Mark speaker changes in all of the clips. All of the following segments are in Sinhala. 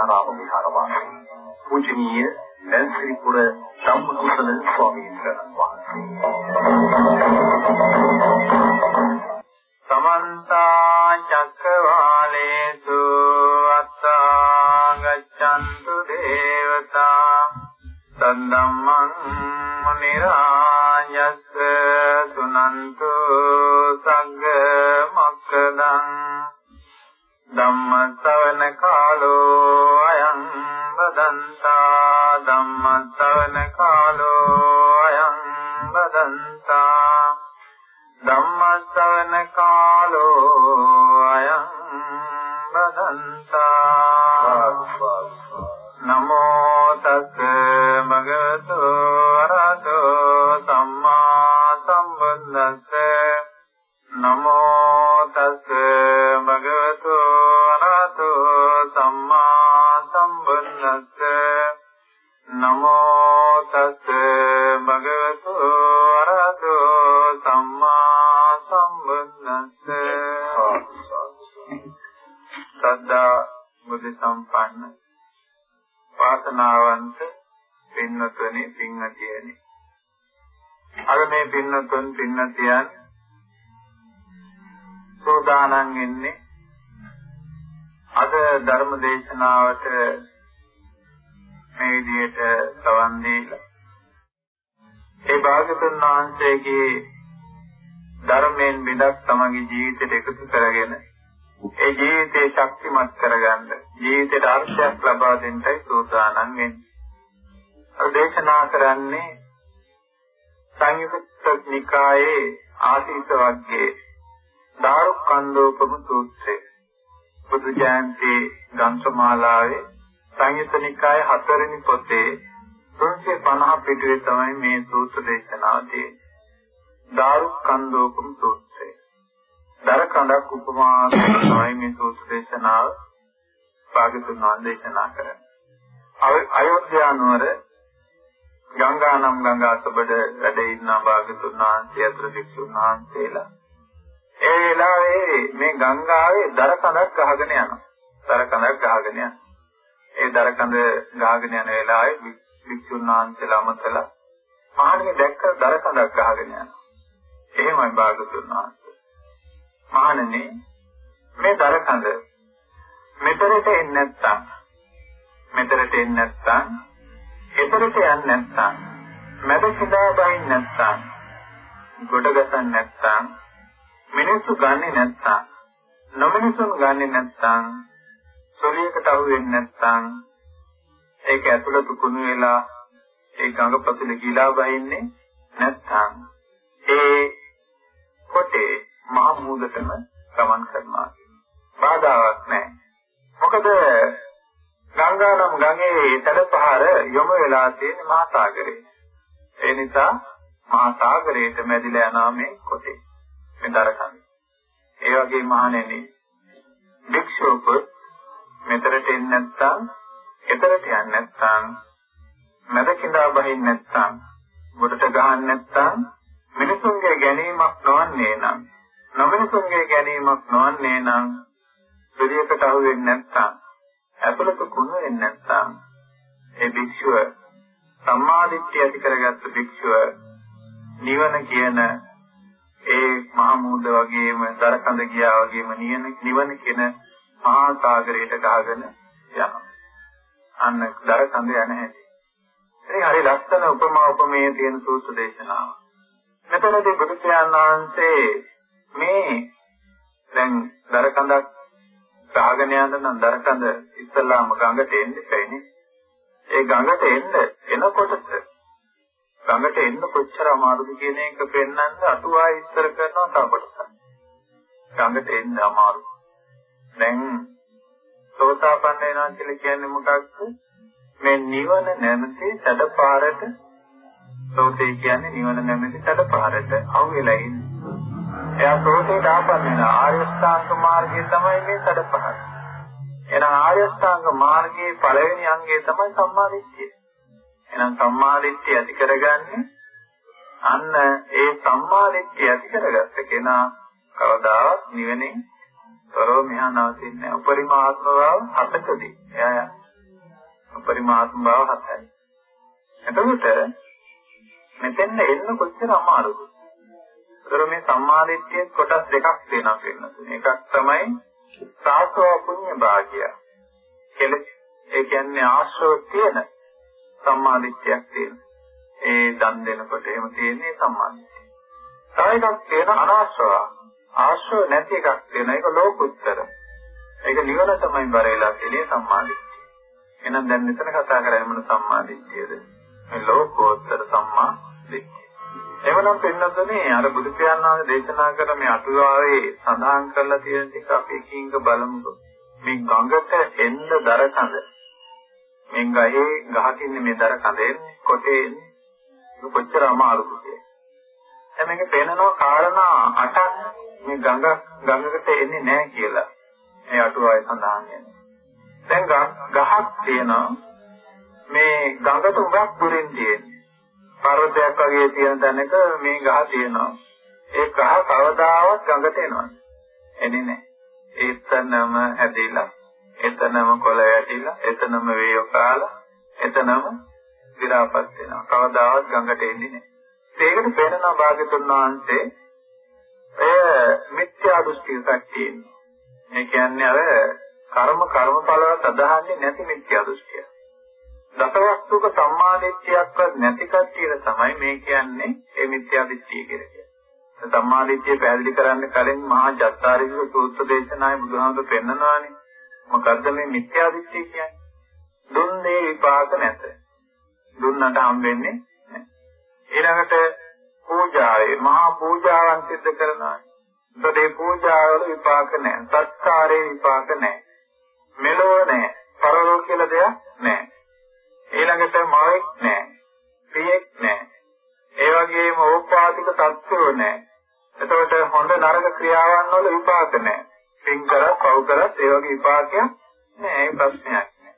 Speaker 1: විහාරාම විහාරවාසී. පූජනීය නැන්සිරිපුර
Speaker 2: සද්දා බුද්ධ සම්පන්න වාසනාවන්ත පින්නතුනි පින්නතියනි. අර මේ පින්නතුන් පින්නතියන් සෝදානම් වෙන්නේ අද ධර්ම දේශනාවට මේ විදිහට සවන් දීලා. ඒ භාගතුන් වහන්සේගේ ධර්මයෙන් බිඳක් තමගේ ජීවිතයට එකතු කරගෙන ඒ ජීවිතේ ශක්තිමත් කරගන්න ජීවිතයට අර්ථයක් ලබා දෙන්නයි සූදානම් වෙන්නේ. දේශනා කරන්නේ සංයුක්ත නිකායේ ආසීත වර්ගයේ දාරුක්ඛන්දෝපම සූත්‍රය. බුදු ජයන්ති ග්‍රන්ථමාලාවේ සංයුක්ත නිකායේ හතරවෙනි පොතේ 350 පිටුවේ තමයි මේ සූත්‍ර දේශනාව තියෙන්නේ. දාරුක්ඛන්දෝපම සූත්‍රය. දර කඳක් උපමා තමයි මේ සූත්‍ර දේශනාව භාගතුන් වහන්සේ දේශනා කරන්නේ. අයෝධ්‍යා නුවර ගංගානම් ගංගා සබඩ වැඩ ඉන්න භාගතුන් වහන්සේ අතර වික්ෂුන් වහන්සේලා ඒ වෙලාවේ මේ ගංගාවේ දර කඳක් ගහගෙන යනවා. දර කඳක් ගහගෙන යනවා. ඒ දර කඳ ගහගෙන යන වෙලාවේ වික්ෂුන් වහන්සේලා අමතලා මහණෙනි දැක්ක දර කඳක් ගහගෙන යනවා. එහෙමයි භාගතුන් වහන්සේ මහණෙනි මේ දරකඳ මෙතරට එන්නේ නැත්තම් මෙතරට එන්නේ නැත්තම් එතරට යන්නේ නැත්තම් මැද සිතා බහින් නැත්තම් ගොඩ ගසන් නැත්තම් මිනිස්සු ගන්නෙ නැත්තම් නොමිනිසුන් ගන්නෙ නැත්තම් සොරියකට අහු වෙන්නේ නැත්තම් ඒක ඇතුළත කුණු වෙලා ඒ ගඟ පතුල ගිලා බහින්නේ නැත්තම් ඒ කොටේ මහ මූදටම ගමන් කරනවා. බාධාවක් නැහැ. මොකද ගංගානම් ගඟේ තඩපහර යොමු වෙලා තියෙන මහා සාගරේ. ඒ නිසා මහා සාගරයට මැදිලා යනවා මේ කොටේ. මේ දරකන්නේ. ඒ වගේ මහණෙනි භික්ෂුවක මෙතරට එන්නේ නැත්නම් එතරට යන්නේ නැත්නම් මැද කිඳා බහින්නේ නැත්නම් ගොඩට ගහන්නේ නැත්නම් මිනිසුන්ගේ ගැනීමක් නොවන්නේ නම් නොමිනිසුන්ගේ ගැනීමක් නොවන්නේ නම් සුරියකට අහු වෙන්නේ නැත්නම් ඇතුළත කුණු වෙන්නේ නැත්නම් ඒ භික්ෂුව සම්මාදිට්ඨිය ඇති කරගත්ත භික්ෂුව නිවන කියන ඒ මහා මූද වගේම දරකඳ ගියා වගේම නිවන නිවන කියන මහා සාගරයට ගහගෙන යනවා. අන්න දරකඳ යන හැටි. ඉතින් හරි ලස්සන උපමා උපමේය තියෙන සූත්‍ර දේශනාව. මෙතනදී බුදු වහන්සේ මේ දැන් දරකඳක් ගහගෙන යන නම් දරකඳ ඉස්සල්ලාම ගඟට එන්න ඉන්නේ. ඒ ගඟට එන්න එනකොට ගඟට එන්න කොච්චර අමාරුද කියන එක පෙන්වන්න අතුවා ඉස්සර කරනවා තව කොටසක්. ගඟට එන්න අමාරු. දැන් සෝතාපන්න වෙනවා කියලා කියන්නේ මොකක්ද? මේ නිවන නැමැති සැඩපාරට සෝතේ කියන්නේ නිවන නැමැති සැඩපාරට අවු වෙලා ඉන්නේ. එයා සෝතේට ආපන්න වෙන ආර්ය ශ්‍රාංග මාර්ගය තමයි මේ සැඩපහර. එහෙනම් ආර්ය ශ්‍රාංග මාර්ගයේ පළවෙනි අංගය තමයි සම්මාදිට්ඨිය. එහෙනම් සම්මාදිට්ඨිය ඇති කරගන්නේ අන්න ඒ සම්මාදිට්ඨිය ඇති කරගත්ත කෙනා කවදාවත් නිවෙන්නේ තොරව මෙහා නවතින්නේ නැහැ. උපරිම ආත්ම භාව හතකදී. එයා පරිමාත්ම භාව හතයි. එතකොට මෙතෙන් එන්න කොච්චර අමාරුද? ඒතර මේ සම්මාදිට්ඨිය කොටස් දෙකක් තියෙනවා කියනවා. එකක් තමයි සාසව පුඤ්ඤ භාගය. කෙලෙස් ඒ කියන්නේ ආශ්‍රව තියෙන සම්මාදිට්ඨියක් තියෙනවා. ඒ දන් දෙනකොට එහෙම තියෙන්නේ සම්මාදිට්ඨිය. තව එකක් තියෙන අනාශ්‍රව. ආශ්‍රව නැති එකක් තියෙන එක ලෝකුත්තර. ඒක නිවන තමයි බරේලා තියෙන්නේ සම්මාදිට්ඨිය. එහෙනම් දැන් මෙතන කතා කරන්නේ මොන සම්මාදිට්ඨියද? මේ ලෝකෝත්තර සම්මා දිට්ඨිය. එවනම් පින්නතුනේ අර බුදු පියාණන් දේශනා කර මේ අටුවාවේ සඳහන් කරලා තියෙන ටික අපි එකින් බලමුකෝ. මේ ගඟට එන්න දරකඳ. මේ ගහේ ගහකින්නේ මේ දරකඳ එන්නේ කොටේ එන්නේ. කොච්චර අමාරුද කියන්නේ. දැන් මේක පේනවා කාරණා අටක් මේ ගඟ ගඟකට එන්නේ නැහැ කියලා. මේ අටුවාවේ සඳහන් වෙනවා. දැන් ගහක් තියෙනවා මේ ගඟට උගක් දුරින් තියෙන්නේ. පර්වතයක් වගේ තියෙන තැනක මේ ගහ තියෙනවා. ඒ ගහ කවදාවත් ගඟට එනවා. එන්නේ නැහැ. එතනම ඇදিলা, එතනම කොළ වැටිලා, එතනම වේය කාලා, එතනම විරාපත් වෙනවා. කවදාවත් ගඟට එන්නේ නැහැ. ඒකට පේනවා භාග්‍යතුන් වහන්සේ එය මිත්‍යා දෘෂ්ටියක් තියෙනවා. ඒ කියන්නේ අර කර්ම කර්මඵලවත් අදහන්නේ නැති මිත්‍යා දෘෂ්ටිය. දසවස්තුක සම්මාදිට්ඨියක්වත් නැති කට්ටියට තමයි මේ කියන්නේ ඒ මිත්‍යා දිට්ඨිය කියලා කියන්නේ. සම්මාදිට්ඨිය පැහැදිලි කරන්න කලින් මහා ජත්තාරික සූත්‍ර දේශනාවේ බුදුහාමුදුරු පෙන්නනවානේ. මොකද්ද මේ මිත්‍යා දිට්ඨිය කියන්නේ? දුන්නේ විපාක නැත. දුන්නට හම්බෙන්නේ නැහැ. ඊළඟට පූජාවේ මහා පූජාවන් සිදු කරනවා. ඒකේ පූජාවල විපාක නැහැ. සත්කාරේ විපාක නැහැ. මෙලොව නැහැ. පරලෝක කියලා දෙයක් නැහැ. ඊළඟට මවෙක් නැහැ. පියෙක් නැහැ. ඒ වගේම ඕපාතික තත්ත්වෝ නැහැ. එතකොට හොඳ නරක ක්‍රියාවන් වල විපාක නැහැ. පින් කරත් පව් කරත් ඒ වගේ විපාකයක් නැහැ. ඒ ප්‍රශ්නයක් නැහැ.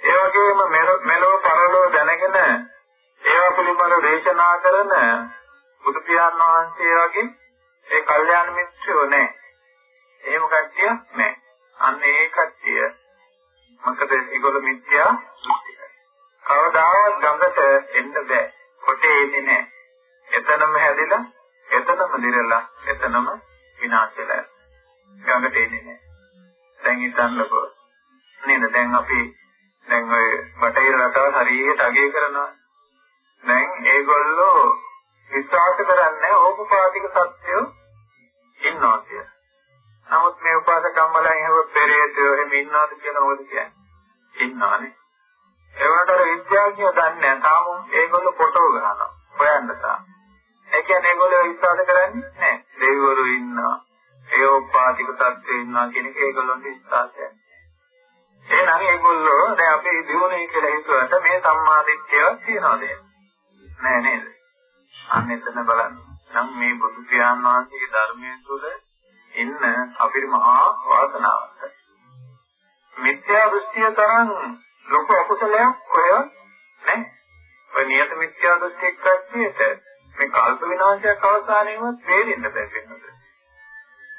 Speaker 2: ඒ වගේම මෙලොව පරලොව දැනගෙන ඒවා පිළිබඳව දේශනා කරන බුදු පියාණන් වහන්සේ වගේ ඒ කල්යාණ මිත්‍රයෝ නැහැ. එහෙම කට්ටිය නැහැ. අන්න ඒ කට්ටිය මොකද ඒගොල්ලෝ මිත්‍යා කවදාවත් ගඟට එන්න බෑ. කොටේ එන්නේ නෑ. එතනම හැදිලා, එතනම දිරලා, එතනම විනාශ වෙලා. ගඟට එන්නේ නෑ. දැන් හිතන්නකෝ. නේද? දැන් අපි දැන් ඔය බටහිර රටවල් හරියට අගය කරනවා. දැන් ඒගොල්ලෝ විශ්වාස කරන්නේ ඕපපාතික සත්‍යය ඉන්නවා කියලා. නමුත් මේ උපාසකම්මලන් එහෙම පෙරේතයෝ එහෙම ඉන්නවද කියලා මොකද කියන්නේ? ඉන්නවනේ. ඒවට විද්‍යාඥයෝ දන්නේ නැහැ. තාම ඒගොල්ලෝ ෆොටෝ ගන්නවා. හොයන්න තාම. ඒ කියන්නේ ඒගොල්ලෝ විශ්වාස කරන්නේ නැහැ. දෙවිවරු ඉන්නවා. ඒෝපාතික සත්ත්වය ඉන්නවා කියන එක ඒගොල්ලොන්ට විශ්වාසයක්. එහෙනම් ඒගොල්ලෝ දැන් අපි දිනුනේ කියලා හිතුවට මේ සම්මාදිට්ඨියක් තියනවාද? නෑ නේද? අන්න එතන බලන්න. නම් මේ බුදු පියාණන් වහන්සේගේ ධර්මයේ තුල ඉන්න අපිට මහා වාසනාවක්. මිත්‍යා දෘෂ්ටිය තරම් ලොකු අකුසලයක් කොහෙවත් නැහැ. ඔය නියත මිත්‍යා දෘෂ්ටියක් කච්චියට මේ කල්ප විනාශයක් අවසානයේම තේරෙන්න බැහැ.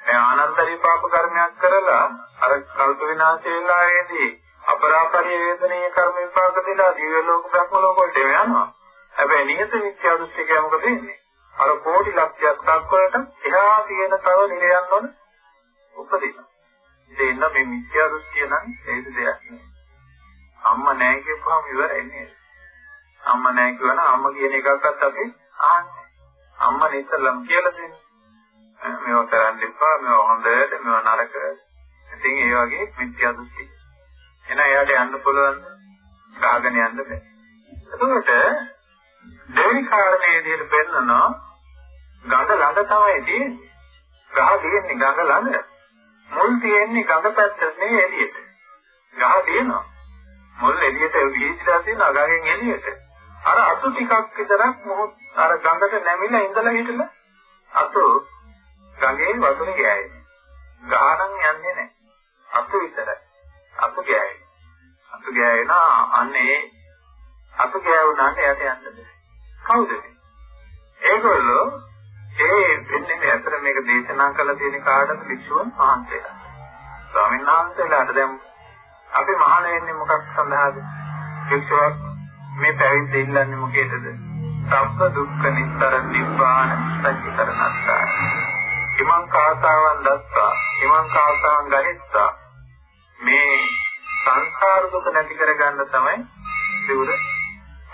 Speaker 2: ඒ ආනන්තරී පාප කර්මයක් කරලා අර කල්ප විනාශය වෙලාවේදී අපරාපරිය වේදනීය කර්ම විපාක දෙලා දිව්‍ය ලෝක බ්‍රහ්ම ලෝක වලට යනවා. හැබැයි නියත මිත්‍යා දෘෂ්ටිකය මොකද වෙන්නේ? අර කෝටි ලක්ෂයක් දක්වලට එහා තියෙන තව නිරයන් වල උපදිනවා. ඉතින් මේ මිත්‍යා දෘෂ්ටිය නම් ඒක දෙයක් නෙවෙයි. අම්මා නැහැ කියපුවම ඉවරයි නේද? අම්මා නැහැ කියවනම් අම්මා කියන එකක්වත් අපි අහන්නේ. අම්මා ඉස්සල්ලාම කියලා දෙන්නේ. මේවා කරන්න එපා, මේවා හොඳට, මේවා නරක. ඉතින් ඒ වගේ මිත්‍යා දෘෂ්ටි. එහෙනම් එයාට යන්න පුළුවන් ගාගෙන යන්න බෑ. එතකොට දෙවෙනි කාරණේ විදිහට පෙන්නනවා ගඟ ළඟ තමයි තියෙන්නේ. ගහ තියෙන්නේ ගඟ ළඟ. මුල් තියෙන්නේ ගඟ පැත්තට නෙවෙයි එළියට. ගහ තියෙනවා. මුල් එළියට වීසිලා තියෙන අගගෙන් එළියට. අර අතු ටිකක් විතරක් මොහොත් අර ගඟට නැමිලා ඉඳලා හිටලා අතු ගඟේ වතුර ගෑයි. ගානන් යන්නේ නැහැ. අතු විතරයි. අතු ගෑයි. අතු ගෑවෙනා අන්නේ අතු ගෑවුනාට යට යන්න බෑ. කවුද මේ? ඒගොල්ලෝ ඒ වෙන්නේ මේ අතර මේක දේශනා කළ තියෙන කාටද වික්ෂුන් වහන්සේලා. ස්වාමීන් වහන්සේලාට දැන් අපි මහාන වෙන්නේ මොකක් සඳහාද? වික්ෂුවක් මේ පැවිද්ද ඉල්ලන්නේ මොකේද? සබ්බ දුක්ඛ නිස්සාර නිබ්බාන සච්චිකරණස්සා. ඉමං කාසාවන් දස්සා, ඉමං කාසාවන් ගහිස්සා. මේ සංඛාර දුක නැති කරගන්න තමයි සිවුර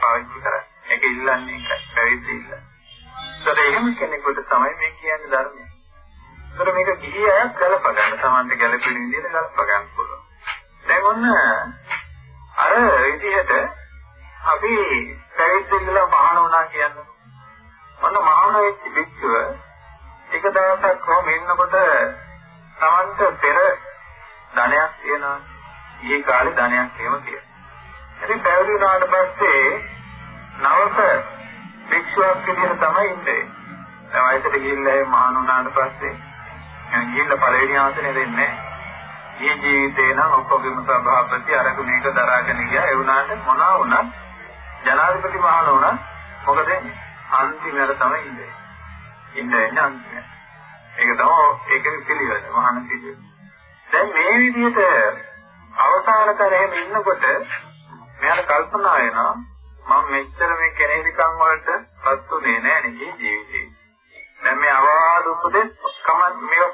Speaker 2: පාවිච්චි කරන්නේ. ඒක ඉල්ලන්නේ ඒකයි. පැවිද්ද ඉල්ලන්නේ. ඒතර එහෙම කෙනෙකුට තමයි මේ කියන්නේ ධර්මය. ඒතර මේක ගිහි අය ගලප ගන්න, Tamante ගැලපෙන විදිහට ගලප ගන්න පුළුවන්. දැන් ඔන්න අර විදිහට අපි පැවිද්දෙන්ලා මහාන වුණා කියන්නේ. ඔන්න මහාන වෙච්ච භික්ෂුව එක දවසක් කොහොම ඉන්නකොට Tamante පෙර ධනයක් තියෙනවා. ඊයේ කාලේ ධනයක් එහෙම තියෙනවා. ඉතින් පැවිදි වුණාට පස්සේ නවක භික්ෂුවක් විදිහට තමයි ඉන්නේ. දැන් වයසට ගිහිල්ලා මහාන වුණාට පස්සේ ගිහිල්ලා පළවෙනි ආසනේ දෙන්නේ නැහැ. මේ ජීවිතේ නම් ඔක්කොගෙම සභාපති අරක මේක දරාගෙන ගියා ඒ වුණාට මොනවා වුණත් ජනාධිපති මහණ වුණත් මොකද අන්තිමයට තමයි ඉන්නේ ඉන්නේ අන්තිමට ඒක තමයි ඒකේ පිළිවෙල මහණ පිළිවෙල දැන් මේ විදිහට අවසාන කරේම ඉන්නකොට මෙයාට කල්පනා වෙනවා මම මෙච්චර මේ කෙනෙක්කම් වලට පත්ුනේ නෑ නේ ජීවිතේ දැන් මේ අවවාද උපදෙස් කමක් මේ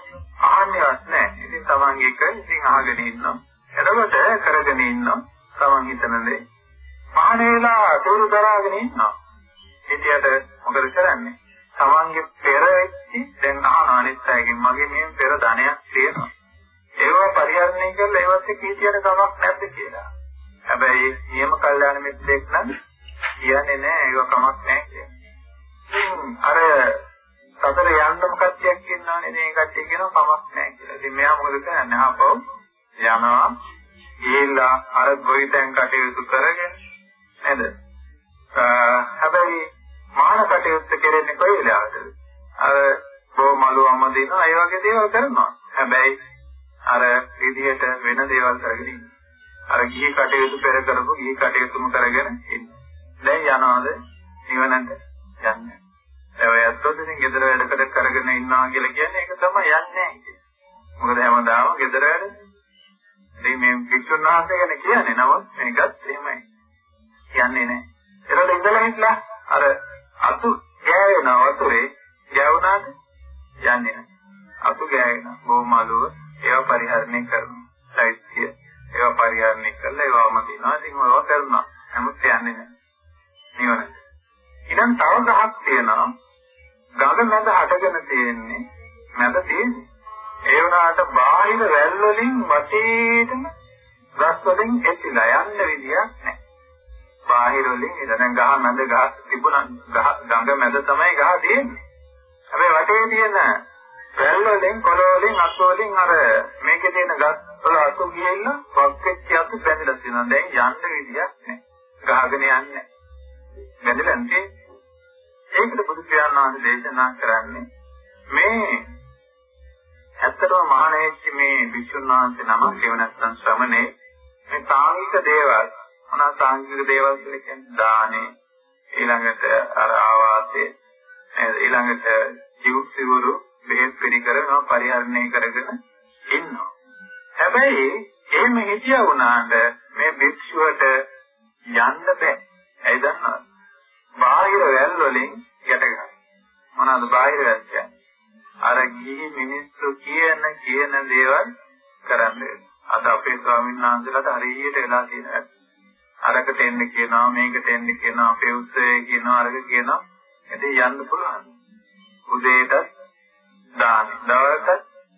Speaker 2: අහන්නේවත් නැහැ. ඉතින් තමන්ගේ එක ඉතින් අහගෙන ඉන්නවා. එතකොට කරගෙන ඉන්නවා. තමන් හිතන දේ. මහණේලා දూరు දරාගෙන ඉන්නවා. ඉතියට මොකද කරන්නේ? තමන්ගේ පෙර වෙච්චි දැන් අහන අනිත් අයගෙන් මගේ මේ පෙර ධනයක් තියෙනවා. ඒවා පරිහරණය කරලා ඒවත් කීතියට කමක් නැද්ද කියලා. හැබැයි නියම කල්යාණ මිත්‍රෙක් නම් කියන්නේ නැහැ ඒවා කමක් නැහැ කියලා. අර සතර යන්නම කට්ටියක් ඉන්නවනේ මේ කට්ටිය කියනවා කමක් නැහැ කියලා. ඉතින් මෙයා මොකද කරන්නේ? ආපහු යනවා. ගිහිල්ලා අර ගොවිතැන් කටයුතු කරගෙන නේද? හැබැයි මාන කටයුත්ත කෙරෙන්නේ කොයි වෙලාවද? අර බොමලු අමදිනවා ඒ වගේ දේවල් කරනවා. හැබැයි අර විදිහට වෙන දේවල් කරගෙන ඉන්නවා. අර ගිහි කටයුතු පෙර කරපු ගිහි කටයුතුම කරගෙන ඉන්නවා. දැන් යනවාද? නිවනට යන්නේ. ඒවත් ඉතින් ගෙදර වැඩකට කරගෙන ඉන්නවා කියලා කියන්නේ ඒක තමයි යන්නේ නැහැ. මොකද හැමදාම ගෙදර වැඩ. ඉතින් මේ වික්ෂුන් වහන්සේ ගැන කියන්නේ නමුත් මේකත් එහෙමයි. කියන්නේ නැහැ. ඒකට ඉඳලා හිටලා අර අතු ගෑවෙන වතුරේ ගෑවුනාද යන්නේ නැහැ. අතු ගෑවෙන බොමලුව ඒවා පරිහරණය කරනවා. සාහිත්‍ය ඒවා පරිහරණය කරලා ඒවාම දිනවා. ඉතින් ඒවා කරනවා. නමුත් යන්නේ නැහැ. නිවන. ඊනම් තව ගහක් තියෙනවා ගඟ මැද හටගෙන තියෙන්නේ මැද තියෙන්නේ. ඒ වුණාට බාහිර වැල් වලින් වටේටම ගස් වලින් එතිලා යන්න විදියක් නැහැ. බාහිර වලින් ඉතින් ගහ මැද ගහ තිබුණා ගඟ මැද තමයි ගහ තියෙන්නේ. හැබැයි වටේ තියෙන වැල් වලින් කොළ වලින් අත් වලින් අර මේකේ තියෙන ගස් වල අතු ගිහිල්ලා වක්කෙච්ච අතු බැඳලා තියෙනවා. දැන් යන්න විදියක් නැහැ. ගහගෙන යන්නේ. බැඳලා නැහැ. ඒකට බුදු පියාණන් වහන්සේ දේශනා කරන්නේ මේ ඇත්තටම මහානේච්ච මේ විසුණු වහන්සේ නම කියව නැත්නම් ශ්‍රමණේ මේ සාංගික දේවල් මොනවා සාංගික දේවල් කියලා කියන්නේ දානේ ඊළඟට අර ආවාසයේ ඊළඟට ජීව සිවුරු බෙහෙත් පිළිකරනවා පරිහරණය කරගෙන ඉන්නවා හැබැයි එහෙම හිතියා වුණාට මේ භික්ෂුවට යන්න බෑ ඇයි දන්නවද බාහිර වැල් වලින් යට ගන්න. මොනවාද බාහිර වැල් කියන්නේ? අර ගිහි මිනිස්සු කියන කියන දේවල් කරන්නේ. අද අපේ ස්වාමීන් වහන්සේලාට හරියට වෙලා තියෙනවා. අරකට එන්න කියනවා මේකට එන්න කියනවා අපේ උත්සවයේ කියනවා අරක කියනවා. ඉතින් යන්න පුළුවන්. උදේට දාන දවල්ට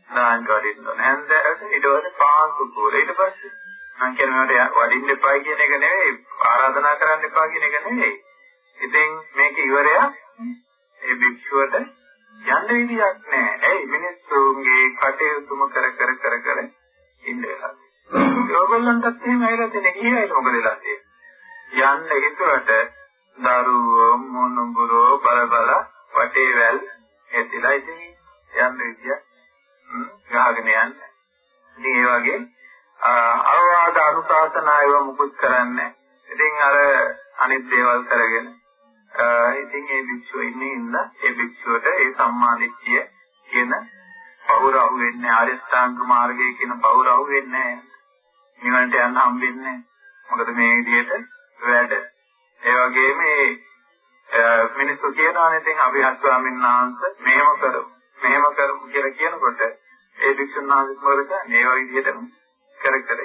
Speaker 2: දාන කරින්න ඕනේ. හන්දරට ඊට පස්සේ පාන්සු පූර ඊට පස්සේ මං කියනවාට වඩින්න එපා කියන එක නෙවෙයි ආරාධනා කරන්න එපා කියන එක නෙවෙයි. ඉතින් මේක ඉවරයක් ඒ භික්ෂුවට යන්න විදියක් නැහැ. ඇයි මිනිස්සුන්ගේ කටයුතුම කර කර කර කර ඉන්න වෙලා. ඒගොල්ලන්ටත් එහෙම වෙලා තියෙන කීයයි මොකද වෙලා තියෙන්නේ. යන්න හිතුවට දරුවෝ මොනුගුරෝ බල බල වටේ වැල් ඇතිලා ඉතින් යන්න විදියක් ගහගෙන යන්න. ඉතින් ඒ වගේ අවවාද අනුශාසනා ඒවා මුකුත් කරන්නේ. ඉතින් අර අනිත් දේවල් කරගෙන ඉතින් ඒ භික්ෂුව ඉන්නේ ඉන්න ඒ භික්ෂුවට ඒ සම්මාදිට්ඨිය කියන පවුර අහු වෙන්නේ ආර්ය ශ්‍රාංග මාර්ගයේ කියන පවුර අහු වෙන්නේ නිවන්ට යන්න හම්බෙන්නේ මොකද මේ විදිහට වැඩ. ඒ වගේම මේ මිනිස්සු කියනවානේ ඉතින් අපි ස්වාමීන් වහන්සේ මෙහෙම කරමු. මෙහෙම කරමු කියලා කියනකොට ඒ වික්ෂුන් වහන්සේ මොකද කරන්නේ? ඒ වගේ විදිහටම කර කර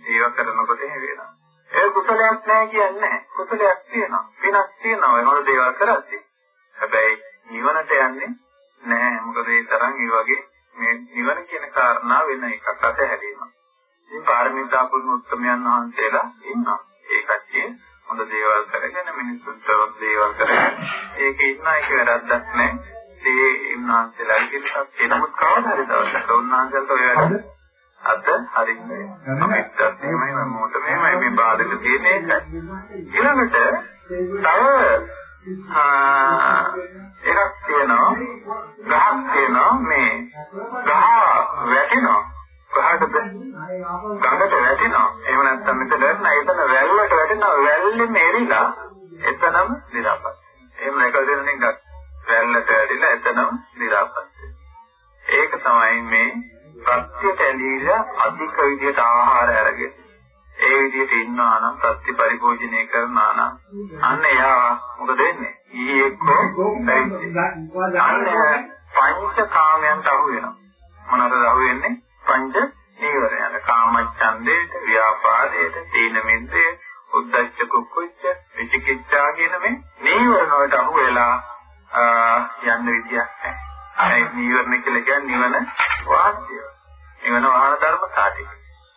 Speaker 2: ඒව කරනකොට එහෙ වෙනවා. ඒ කුසලයක් නැහැ කියන්නේ නැහැ. කුසලයක් තියෙනවා. පිනක් තියෙනවා. ඒ මොන දේවල් කරද්දී. හැබැයි නිවනට යන්නේ නැහැ. මොකද ඒ තරම් ඒ වගේ මේ නිවන කියන කාරණා වෙන එකක් අතහැරීම. පාරමිතා පුරුණු උත්තමයන් වහන්සේලා ඉන්නවා. ඒ කච්චිය හොඳ දේවල් කරගෙන මිනිස්සුන්ට දේවල් කරගෙන ඒකේ ඉන්න එක වැරද්දක් නැහැ. ඒ උන්වහන්සේලා කියනකම් එනමුත් කවදා හරි දවසක උන්වහන්සේලට ඔය වැඩ අද හරින්නේ. අපිට එහෙමයි මොකද මෙහෙමයි මේ බාධක තියෙන එක. ඊළඟට තව එකක් තියෙනවා ගහක් තියෙනවා මේ ගහ වැටෙනවා ගහකට ගඟට වැටෙනවා. එහෙම නැත්නම් මෙතන වැටෙනවා. එතන වැල්ලට වැටෙනවා. වැල්ලෙම එරිලා එතනම නිරාපත් එහෙම එක දෙනෙක් වැල්ලට වැටිලා එතනම නිරාපත් ඒක තමයි මේ ප්‍රත්‍යයට ඇලීලා අධික විදියට ආහාර අරගෙන ඒ විදිහට ඉන්නවා නම් සත්‍ය පරිභෝජනය කරනවා නම් අන්න එයා මොකද වෙන්නේ? ඊයේකෝ අන්න පංච කාමයන්ට අහු වෙනවා. මොනවද අහු වෙන්නේ? පංච නීවරණ. කාමච්ඡන්දේට, ව්‍යාපාදේට, තීන මිද්දේ, උද්ධච්ච කුක්කුච්ච, විචිකිච්ඡා කියන මේ නීවරණ වලට අහු වෙලා යන්න විදියක් නැහැ. අනේ නීවරණ කියලා කියන්නේ නිවන වාස්තිය. නිවන වාහන ධර්ම සාධික.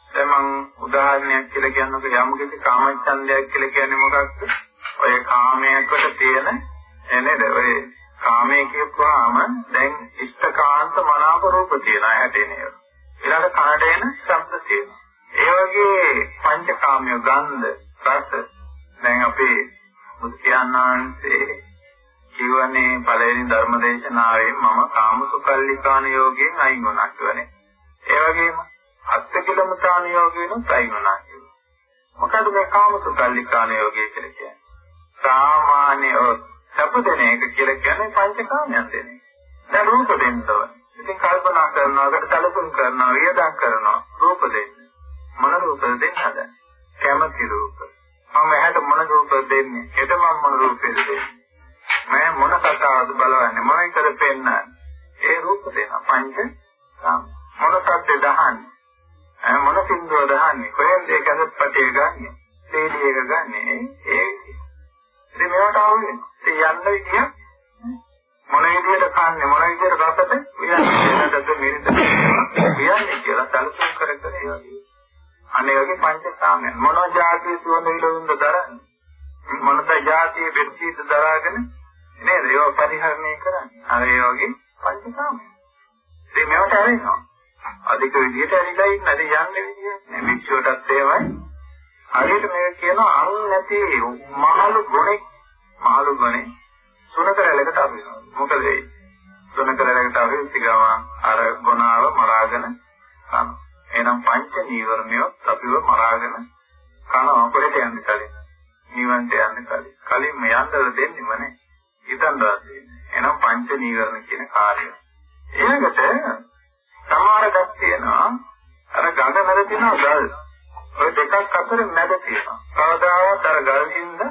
Speaker 2: දැන් මම උදාහරණයක් කියලා කියන්නකෝ යම් කිසි කාමච්ඡන්දයක් කියලා කියන්නේ මොකක්ද? ඔය කාමයකට තියෙන නේද? ඔය කාමයේ කියපුවාම දැන් ඉෂ්ඨකාන්ත මනාප රූප තියෙනවා හැටේන ඒවා. ඊළඟ කනට එන ශබ්ද තියෙනවා. ඒ වගේ පංචකාමය ගන්ධ, රස දැන් අපේ මුස්තියන්නාන්සේ කියවනේ පළවෙනි ධර්මදේශනාවේ මම කාමසුකල්ලිකාන යෝගයෙන් අයින් වුණා කියවනේ. ඒ වගේම අත්කලමතාන යෝගයෙන් ප්‍රයිමනා කියනවා. මොකද මේ කාමසුකල්ලිකාන යෝගය කියලා කියන්නේ? සාමාන්‍ය සපදෙන එක කියලා කියන්නේ පංචකාමයන් දෙන එක. දැන් රූප දෙන්නව. ඉතින් කල්පනා කරනවා, ඒකට සැලසුම් කරනවා, වියදම් කරනවා, රූප දෙන්න. මොන රූපද දෙන්නද? කැමති රූප. මම ඇහැට මොන රූප දෙන්නේ? හෙට මම මොන රූපෙද දෙන්නේ? මම මොන කතාවද බලවන්නේ? මොන කර පෙන්නන්නේ? ඒ රූප දෙන පංච මොන සද්ද දහන්නේ? මොන සින්දුව දහන්නේ කොහෙන්ද ඒ කැසට්පටිය ගන්නෙ CD එක ගන්නෙ ඒ ඉතින් මේවට ආවෙන්නේ ඉතින් යන්න විදිය මොන විදියට කන්නේ මොන විදියට රසද වියන්නේද මිරිඳ කියන්නේ කියලා සැලසුම් කර කර ඒ වගේ අනේ වගේ පංචකාමයන්. මොන જાතිය සුවඳ විලවුන්ද දරන්නේ? මොනත જાතිය වෙච්චීද දරාගෙන? නේද? ඒව පරිහරණය කරන්නේ. අර ඒ වගේ පංචකාමයන්. ඉතින් මේවට ඇරෙනවා. අධික විදියට ඇලිලා ඉන්න. අද යන්නේ විදිය නෑ. මිච්චුවටත් එහෙමයි. හරියට මේක කියනවා අන් නැති මහලු ගුණෙක් මහලු ගුණේ සුනකරලකට අපි මොකද ඒ? සුනකරලකට අපි තිගම අර ගුණාව මරාගෙන කන එහෙනම් පංච නීවරණය අපිව මරාගෙන කනවා කොහෙට යන්නේ කලින් නිවන්ට යන්නේ කලින් කලින් මේ යන්න දෙන්නෙම නේ හිතන්න එහෙනම් පංච නීවරණ කියන කාර්යය ඊළඟට සමහර ගස් තියෙනවා අර ගඟ මැද තියෙන ගල්. ඔය දෙකක් අතර මැද තියෙනවා. කවදාවත් අර ගල් හින්ද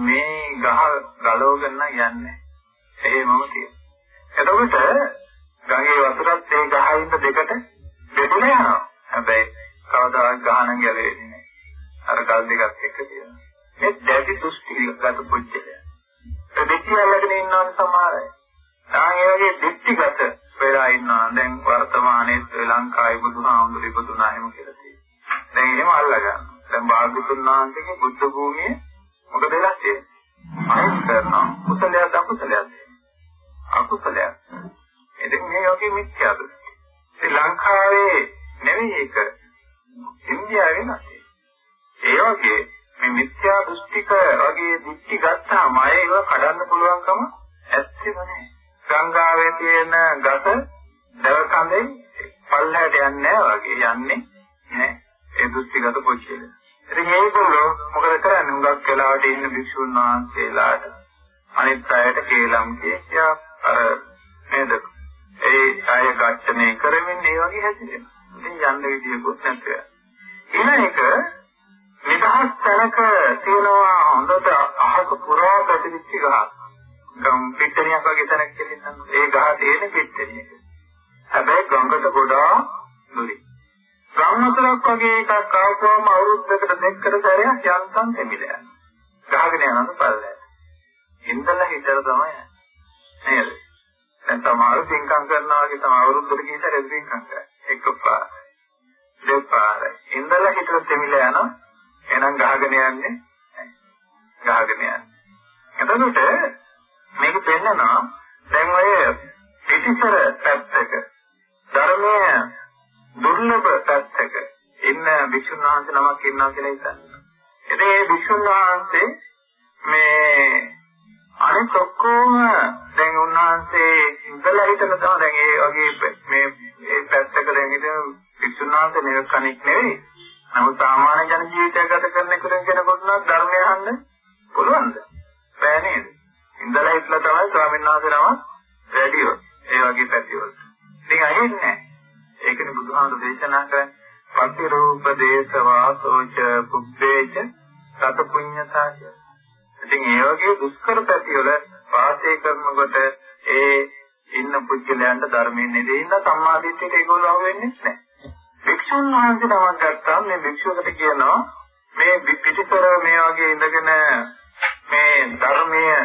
Speaker 2: මේ ගහ ගලවගෙන යන්නේ. එහෙමම තියෙනවා. එතකොට ගඟේ වතුරත් ඒ ගහින්ද දෙකට බෙදලා යනවා. හැබැයි කවදාවත් ගහන ගැලවෙන්නේ නැහැ. අර ගල් දෙකත් එක්ක තියෙනවා. ඒ දැඩි දෘෂ්ටිගත පුච්චලය. ඒ දෙකේ අල්ලගෙන ඉන්නවනේ සමහර අය. ආන් ඒ වගේ දික්ටිගත වෙලා ඉන්නවා. දැන් වර්තමානයේ ශ්‍රී ලංකාවේ බුදුහාමුදුරු ඉපදුනා එහෙම කියලා තියෙනවා. දැන් එහෙම අල්ලගන්න. දැන් භාග්‍යතුන් වහන්සේගේ බුද්ධ භූමියේ මොකද වෙලා තියෙන්නේ? අයින් කරනවා. කුසලයක් අකුසලයක්. අකුසලයක්. ඉතින් මේ යෝගී මිත්‍යා දෘෂ්ටි. ශ්‍රී ලංකාවේ නෙවෙයි ඒක. ඉන්දියාවේ නැති. ඒ වගේ මේ මිත්‍යා දෘෂ්ටික වගේ දික්ටි ගත්තාම අයව කඩන්න පුළුවන්කම ඇත්තෙම නැහැ. ගංගාවේ තියෙන ගස දව කඳෙන් පල්ලයට යන්නේ නැහැ වගේ යන්නේ නෑ ඒ දෘෂ්ටිගත පොච්චිල. ඉතින් මේගොල්ලෝ මොකද කරන්නේ? හුඟක් වෙලාවට ඉන්න භික්ෂුන් වහන්සේලාට අනිත් අයට කේලම් කියා අර නේද? ඒ කාය ඝට්ටනේ කරමින් ඒ වගේ හැදෙනවා. ඉතින් යන්න විදියකුත් නැතුව. ඊළඟ එක නිදහස් තැනක තියෙනවා හොඳට අහස පුරා පැතිරිච්ච ගහක්. ගම් පිටණියක් වගේ තැනක් කියලා ඒ ගහ තියෙන පිටණියක. හැබැයි ගඟට ගොඩා දුරයි. ගම්මතරක් වගේ එකක් ආවම අවුරුද්දකට දෙකකට සැරයක් යන්තම් දෙමිලා. ගහගෙන යනවා පල්ලෑ. ඉන්දලා හිතර තමයි නේද? දැන් සමහර පින්කම් කරනවා වගේ තමයි අවුරුද්දකට කීසර පින්කම් කරන්නේ. එකපාර. දෙපාර. ඉඳලා හිතලා දෙමිලා යනවා. එහෙනම් ගහගෙන යන්නේ ගහගෙන යන්නේ. එතකොට මේක පෙන්නනවා දැන් ඔය පිටිසර පැත්තක ධර්මයේ දුර්ලභ පැත්තක ඉන්න වික්ෂුන් වහන්සේ නමක් ඉන්නවා කියලා හිතන්න. ඉතින් මේ වික්ෂුන් වහන්සේ මේ අනිත් ඔක්කොම දැන් උන්වහන්සේ ඉඳලා හිටන තමයි දැන් ඒ වගේ මේ මේ පැත්තක දැන් ඉතින් වික්ෂුන් වහන්සේ නෙවෙයි කණෙක් නෙවෙයි. නමුත් සාමාන්‍ය ජන ජීවිතයක් ගත කරන කෙනෙකුට නම් ධර්මය අහන්න පුළුවන්ද? බෑ නේද? ඉඳලා ඉట్లా තමයි ස්වාමීන් වහන්සේ නම රැඩියෝ. ඒ වගේ පැතිවල. ඉතින් අහින්නේ ඒකනේ බුදුහාමුදුරු දේශනා කරන්නේ පතිරූප දේශ වාසෝච පුබ්බේච සත පුඤ්ඤතාච. ඉතින් ඒ වගේ දුෂ්කර පැතිවල වාසය කරනකොට ඒ ඉන්න පුද්ගලයන්ට ධර්මයේ නෙදේ ඉන්න සම්මාදිට්ඨියට ඒගොල්ලෝ අහු වෙන්නේ නැහැ. භික්ෂුන් වහන්සේ නමක් ගත්තාම මේ භික්ෂුවකට කියනවා මේ පිටිතර මේ වගේ ඉඳගෙන මේ ධර්මයේ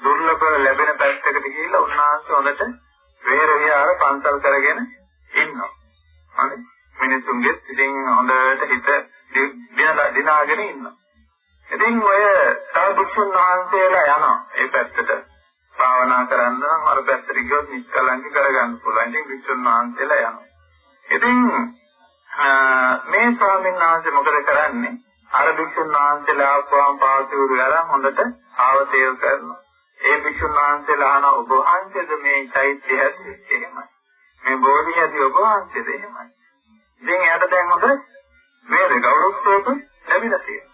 Speaker 2: දුර්ලභ ලැබෙන පැත්තකට ගිහිල්ලා උන්වහන්සේ හොඳට වේර විහාර පන්සල් කරගෙන ඉන්නවා. හරි? මිනිසුන්ගේ ඉතින් හොඳට හිත දිනාගෙන ඉන්නවා. ඉතින් ඔය තව භික්ෂුන් වහන්සේලා යනවා ඒ පැත්තට. භාවනා කරන්න නම් අර පැත්තට ගියොත් නිස්කලංක කරගන්න පුළුවන්. ඉතින් භික්ෂුන් වහන්සේලා යනවා. ඉතින් මේ ස්වාමීන් වහන්සේ මොකද කරන්නේ? අර භික්ෂුන් වහන්සේලා ආපුවාම පාවතිවරු ගලා හොඳට ආවතේව කරනවා. ඒ භික්ෂුන් වහන්සේලා අහන ඔබ වහන්සේද මේ චෛත්‍ය හැදුවේ එහෙමයි. මේ බෝධි හැදුවේ ඔබ වහන්සේද එහෙමයි. ඉතින් එයාට දැන් හොඳ මේ ගෞරවස්තෝක ලැබිලා තියෙනවා.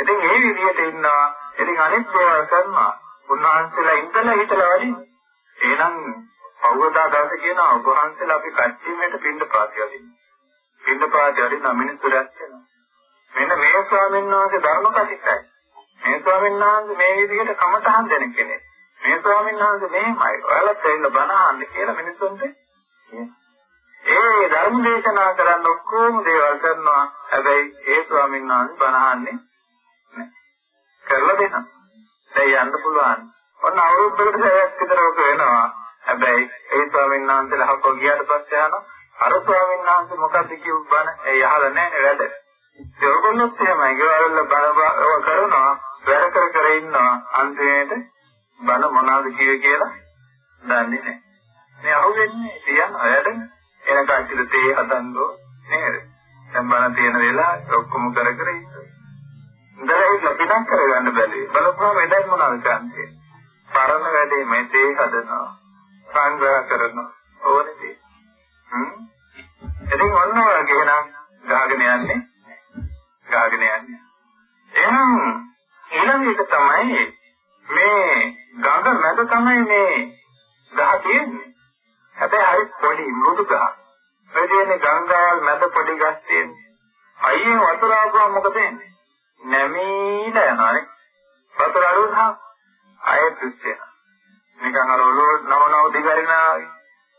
Speaker 2: ඉතින් මේ විදිහට ඉන්නවා. ඉතින් අනිත් දේවල් කරනවා. උන්වහන්සේලා ඉඳලා හිටලා වඩින්. එහෙනම් පෞවදා දවස කියන ඔබ වහන්සේලා අපි කච්චිමේට පින්න පාතියලින්. පින්න පාතියලින් මිනිස්සු රැස් වෙනවා. මෙන්න මේ ස්වාමීන් වහන්සේ ධර්ම කතිකයි. මේ ස්වාමීන් වහන්සේ මේ විදිහට කමතහන් දෙන කෙනෙක්. මේ ස්වාමීන් වහන්සේ මෙහෙමයි. ඔයාලත් ඇවිල්ලා බණ අහන්න කියලා මිනිස්සුන්ට ඒ ධර්ම දේශනා කරන්න ඔක්කොම දේවල් කරනවා. හැබැයි ඒ ස්වාමීන් වහන්සේ බණ අහන්නේ නැහැ. කරලා දෙනවා. දැන් යන්න පුළුවන්. ඔන්න අවුරුද්දකට සැරයක් විතර ඔක වෙනවා. හැබැයි ඒ ස්වාමීන් වහන්සේලා හකෝ ගියාට පස්සේ අහනවා අර ස්වාමීන් වහන්සේ මොකද්ද කියු බණ ඒ අහලා නැහැ වැඩ. ඒගොල්ලොත් එහෙමයි. ගෙවල් බල කරනවා, වැඩ කර කර ඉන්නවා. අන්තිමේට බල මොනවද කියේ කියලා දන්නේ නැහැ. මේ අහුවෙන්නේ තියන් අයද එන කාටිද තේ හදන්නෝ නේද? දැන් බල තියෙන වෙලාව ඔක්කොම කර කර ඉන්නවා. ඉඳලා ලපිනක් කරගන්න බැරි. බලපුවම එදත් මොනවද කරන්නේ? පරණ වැඩේ මේ තේ හදනවා. සංග්‍රහ කරනවා. ඕනේ තේ. හ්ම්. ඉතින් ඔන්න ඔයගේ නම් ගාගෙන යන්නේ ගාගෙන යන්නේ. එහෙනම් ඊළඟ එක තමයි මේ ගඟ මැද තමයි මේ ගහ තියෙන්නේ. හැබැයි හරි පොඩි මෘදු ගහ. ඒ කියන්නේ ගංගාවල් මැද පොඩි ගස් තියෙන්නේ. අයියෙන් වතුර ආවම මොකද වෙන්නේ? නැමීලා යනවානේ. වතුර අරුණා ආයෙත් දුස්සෙන. නිකන් අර ඔලුව නව නව දිගරිනා වගේ.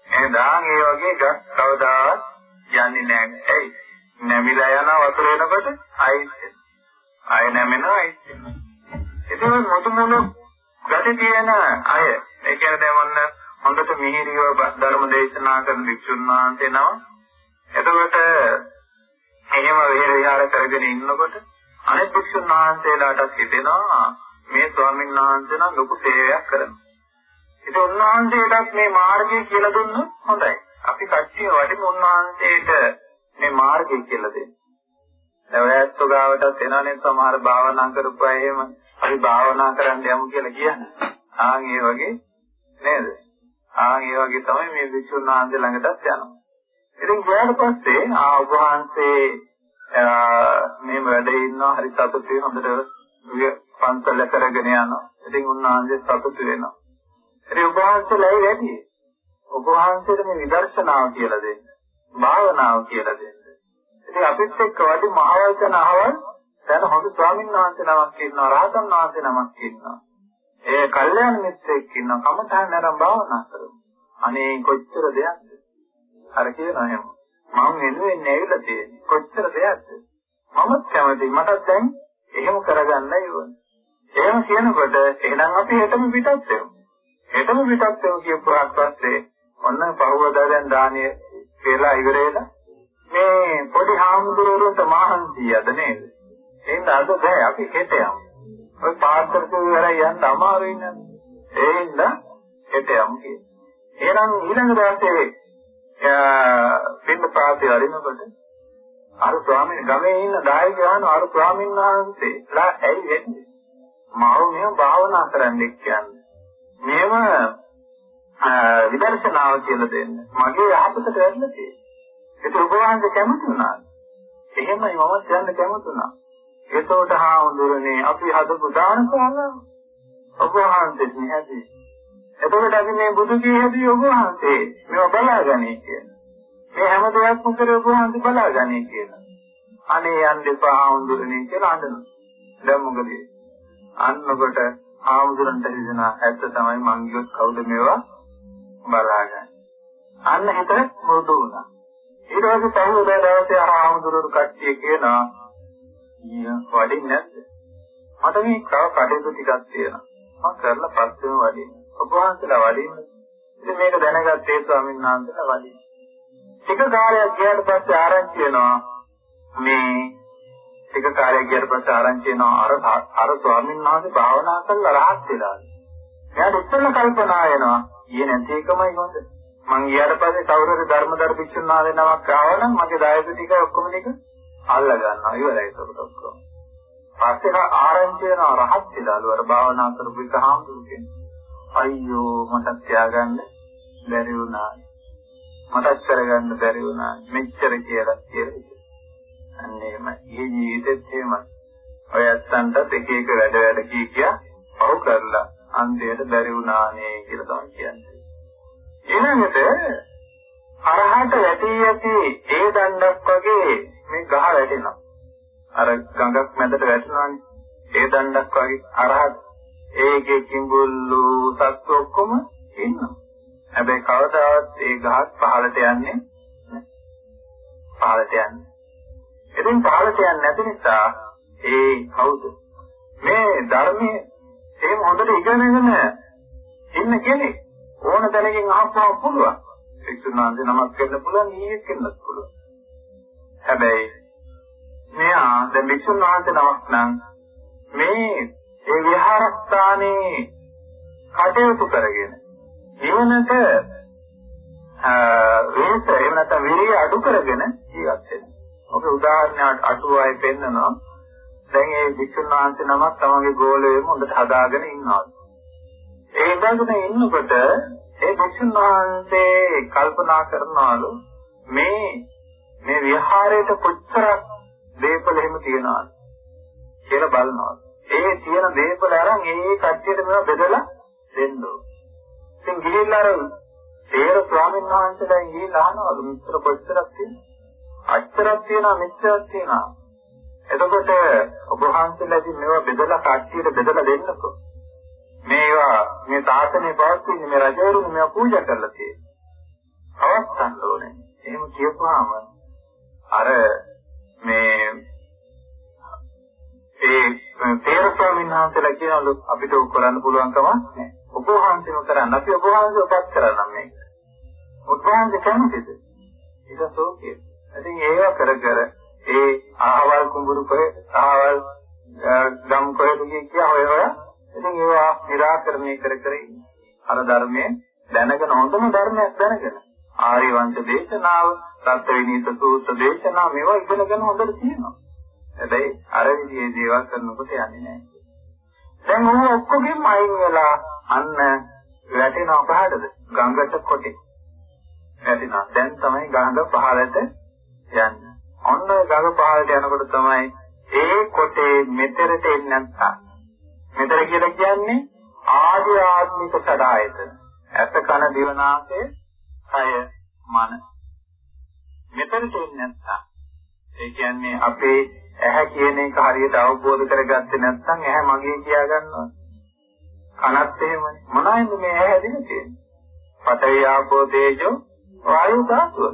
Speaker 2: එහෙනම් ඒ වගේ ගස් කවදාවත් යන්නේ නැහැ. ඇයි? නැමිලා යන වතුර එනකොට අයිස් අය නැමෙනවා අයිස් ඉතින් මොතු මොන ගති තියෙන අය ඒ කියන්නේ දැන් ඔන්න හොඳට මිහිරිව ධර්ම දේශනා කරන වික්ෂුන් වහන්සේ නම එතකොට එහෙම විහෙර විහාර කරගෙන ඉන්නකොට අනෙක් වික්ෂුන් වහන්සේලාට හිතෙනවා මේ ස්වාමීන් වහන්සේ නම් ලොකු සේවයක් කරනවා. ඉතින් උන්වහන්සේටත් මේ මාර්ගය කියලා දුන්නොත් හොඳයි. අපි කච්චිය වටින උන්වහන්සේට මේ මාර්ගය කියලා දෙන්නේ. දැන් ඔයත් ගාවටත් එනවනේ සමහර භාවනා කරපු අය එහෙම අපි භාවනා කරන්න යමු කියලා කියන්නේ. ආන් ඒ වගේ නේද? ආන් ඒ වගේ තමයි මේ විසුණු ආන්ද ළඟටත් යනවා. ඉතින් ගියාට පස්සේ ආ ඔබ වහන්සේ මේ වැඩ ඉන්නවා හරි සතුටුයි හොඳට පන්සල කරගෙන යනවා. ඉතින් උන්වහන්සේ සතුටු වෙනවා. ඉතින් ඔබ වහන්සේලා වැඩි. ඔබ වහන්සේට මේ විදර්ශනාව කියලා දෙන්න. භාවනාව කියලා දෙන්න. ඉතින් අපිත් එක්ක වැඩි මහවචන අහවල් දැන් හොඳ ස්වාමීන් වහන්සේ නමක් ඉන්නවා රහතන් වහන්සේ නමක් ඉන්නවා. ඒ කල්යාණ මිත්‍රෙක් ඉන්න කමතහන් නරම් භාවනා කරමු. අනේ කොච්චර දෙයක්ද? අර කියනවා එහෙම. මම වෙනුවෙන් ඇවිල්ලා තියෙන්නේ. කොච්චර දෙයක්ද? මමත් කැමතියි. මටත් දැන් එහෙම කරගන්නයි ඕනේ. එහෙම කියනකොට එහෙනම් අපි හෙටම පිටත් වෙමු. හෙටම පිටත් වෙමු කියපුවාට පස්සේ ඔන්න පහවදා දැන් දානිය කියලා ඉවරේලා මේ පොඩි හාමුදුරුවන්ට මහන්සියද නේද? එහෙනම් අද බෑ අපි හෙට යමු. ඔය පාත්‍ර කෝවරයි යන්න අමාරුයි නේද? ඒ හින්දා හෙට යමු කියන්නේ. එහෙනම් ඊළඟ දවසේ පින්න පාතේ අරිනකොට අර ස්වාමීන් ගමේ ඉන්න දායකයන් අර ස්වාමීන් වහන්සේලා ඇයි වෙන්නේ? මාව මෙහෙම භාවනා කරන්න කියන්නේ. මේව විදර්ශනාව කියලා දෙන්න. මගේ යහපතට වැටලා තියෙන්නේ. ඒක ඔබ වහන්සේ කැමති වුණා. එහෙමයි මම කියන්න කැමති වුණා. ඒතකොට හාමුදුරනේ අපි හදපු දානශාලාව ඔබ වහන්සේ නිහදී. එතකොට අපි මේ බුදු කීයදී ඔබ වහන්සේ මේව බලාගන්නේ කියන. මේ හැම දෙයක්ම කර ඔබ වහන්සේ බලාගන්නේ කියන. අනේ යන්න එපා හාමුදුරනේ කියලා අඬනවා. දැන් මොකද? අන්නකොට හාමුදුරන්ට හිතෙනවා ඇත්ත තමයි මං ගියොත් කවුද මේවා බලාගන්නේ. අන්න හිත මුරුදු වුණා. ඊට පස්සේ පහුවෙන දවසේ ආහඳුරු කට්ටිය කියනවා ඊය වඩින්නේ නැද්ද? මට මේ කව කටයුතු ටිකක් තියෙනවා. මම කරලා පස්සෙම වඩින්න. ඔබ වහන්සේලා වඩින්න. ඉතින් මේක දැනගත්තේ ස්වාමීන් වහන්සේලා වඩින්න. ටික කාලයක් ගියාට පස්සේ ආරංචි වෙනවා මේ ටික කාලයක් ගියාට පස්සේ ආරංචි වෙනවා අර අර ස්වාමීන් වහන්සේ භාවනා කරලා රහත් වෙලා. එයාට ඉස්සෙල්ලා කල්පනා වෙනවා ඊයේ නැති එකමයි හොඳ. මං ගියාට පස්සේ කවුරුහරි ධර්මදර භික්ෂුන් වහන්සේ නමක් ආවනම් මගේ දායක ටික ඔක්කොම ටික අල්ල ගන්නවා ඉවරයි ඒක ඔක්කොම. පස්සේ ආරංචි වෙනවා රහත් වෙලාලු අර භාවනා කරපු එක හාමුදුරුවෝ අයියෝ මට තියාගන්න බැරි වුණා. මතක් කරගන්න බැරි වුණා. මෙච්චර කියලා කියලා. අන්න එහෙමයි. මේ ජීවිතෙත් එහෙමයි. ඔය ඇත්තන්ටත් එක එක වැඩ වැඩ කී කියා පහු කරලා අන්තිමට බැරි වුණානේ කියලා තමයි කියන්නේ. ඊළඟට අරහට වැටී ඇති ඒ දණ්ඩක් වගේ මේ ගහ වැටෙනවා. අර ගඟක් මැදට වැටෙනවානේ. ඒ දණ්ඩක් වගේ අරහත් ඒකේ කිඹුල්ලු සත්තු ඔක්කොම ඉන්නවා. හැබැයි කවදාවත් ඒ ගහක් පහළට යන්නේ නැහැ. පහළට යන්නේ. ඉතින් පහළට යන්නේ නැති නිසා ඒ කවුද? මේ ධර්මයේ එහෙම හොඳට ඉගෙනගෙන ඉන්න කෙනෙක් ඕන තැනකින් අහපුවම පුළුවන්. වික්ෂුණාන්සේ නමක් වෙන්න පුළුවන්, ඊයෙක් වෙන්නත් පුළුවන්. හැබැයි මෙයා දැන් වික්ෂුණාන්සේ නමක් නම් මේ ඒ විහාරස්ථානයේ කටයුතු කරගෙන නිවනට වේස එහෙම නැත්නම් විරිය අඩු කරගෙන ජීවත් වෙනවා. ඔක උදාහරණයක් අටුවායි පෙන්නනවා. දැන් මේ වික්ෂුන් වහන්සේ නමක් තමගේ ගෝලයෙම හොඳට හදාගෙන ඉන්නවා. ඒ බඳුනේ ඉන්නකොට ඒ භික්ෂුන් වහන්සේ කල්පනා කරනවලු මේ මේ විහාරයට කොච්චරක් දීපල එහෙම තියනවද කියලා බලනවා. ඒ තියෙන දීපල අරන් ඒ කට්ටියට මේවා බෙදලා දෙන්න ඕන. ඉතින් ගිහිල්ලා අර තේර ස්වාමීන් වහන්සේලා ගිහිල්ලා අහනවලු මිත්‍ර කොච්චරක් තියෙනවද? අච්චරක් තියෙනවා මෙච්චරක් තියෙනවා. එතකොට ඔබ වහන්සේලාදී මේවා බෙදලා කට්ටියට බෙදලා දෙන්නකෝ. මේවා මේ තාතනේ පවත්වන්නේ මේ රජවරුන් මේවා පූජා කරලා තියෙනවා. අවස්ථන් ඕනේ. එහෙම කියපුවාම අර මේ ඒ තේර ස්වාමීන් වහන්සේලා කියනලු අපිට කරන්න පුළුවන් කමක් නැහැ. ඔබ වහන්සේම කරන්න. අපි ඔබ වහන්සේ උපත් කරන්න මේක. ඔබ වහන්සේ කැමතිද? ඒක සෝකේ. ඉතින් ඒව කර කර ඒ ආහවල් කුඹුරු කොහෙ ආහවල් ගම් කොහෙද කිය ඔය ඔය ඉතින් ඒවා निराකරණය කර කර අර ධර්මයේ දැනගෙන හොඳම ධර්මයක් දැනගෙන ආර්ය වංශ දේශනාව, සත්‍ය විනීත සූත්‍ර දේශනාව මේවා ඉගෙනගෙන හොඳට තියෙනවා. හැබැයි අර විදිහේ දේවල් කරනකොට යන්නේ නැහැ. දැන් ඕන ඔක්කොගෙම අයින් වෙලා අන්න වැටෙනවා පහළද? ගංගට කොටේ. වැටෙනවා. දැන් තමයි ගඟ පහළට යන්නේ. ඔන්න ගඟ පහළට යනකොට තමයි ඒ කොටේ මෙතෙරට එන්නේ නැත්නම් මෙතන කියලා කියන්නේ ආදී ආත්මික සදායතන. ඇස කන දිව නාසය කය මන. මෙතනට එන්නේ නැත්තම් ඒ කියන්නේ අපේ ඇහැ කියන එක හරියට අවබෝධ කරගත්තේ නැත්නම් ඇහැ මගේ කියා ගන්නවා. කනත් එහෙමනේ. මොනයින්ද මේ ඇහැ හැදෙන්නේ තියෙන්නේ? පඨවි ආපෝ තේජෝ වායු ධාතු.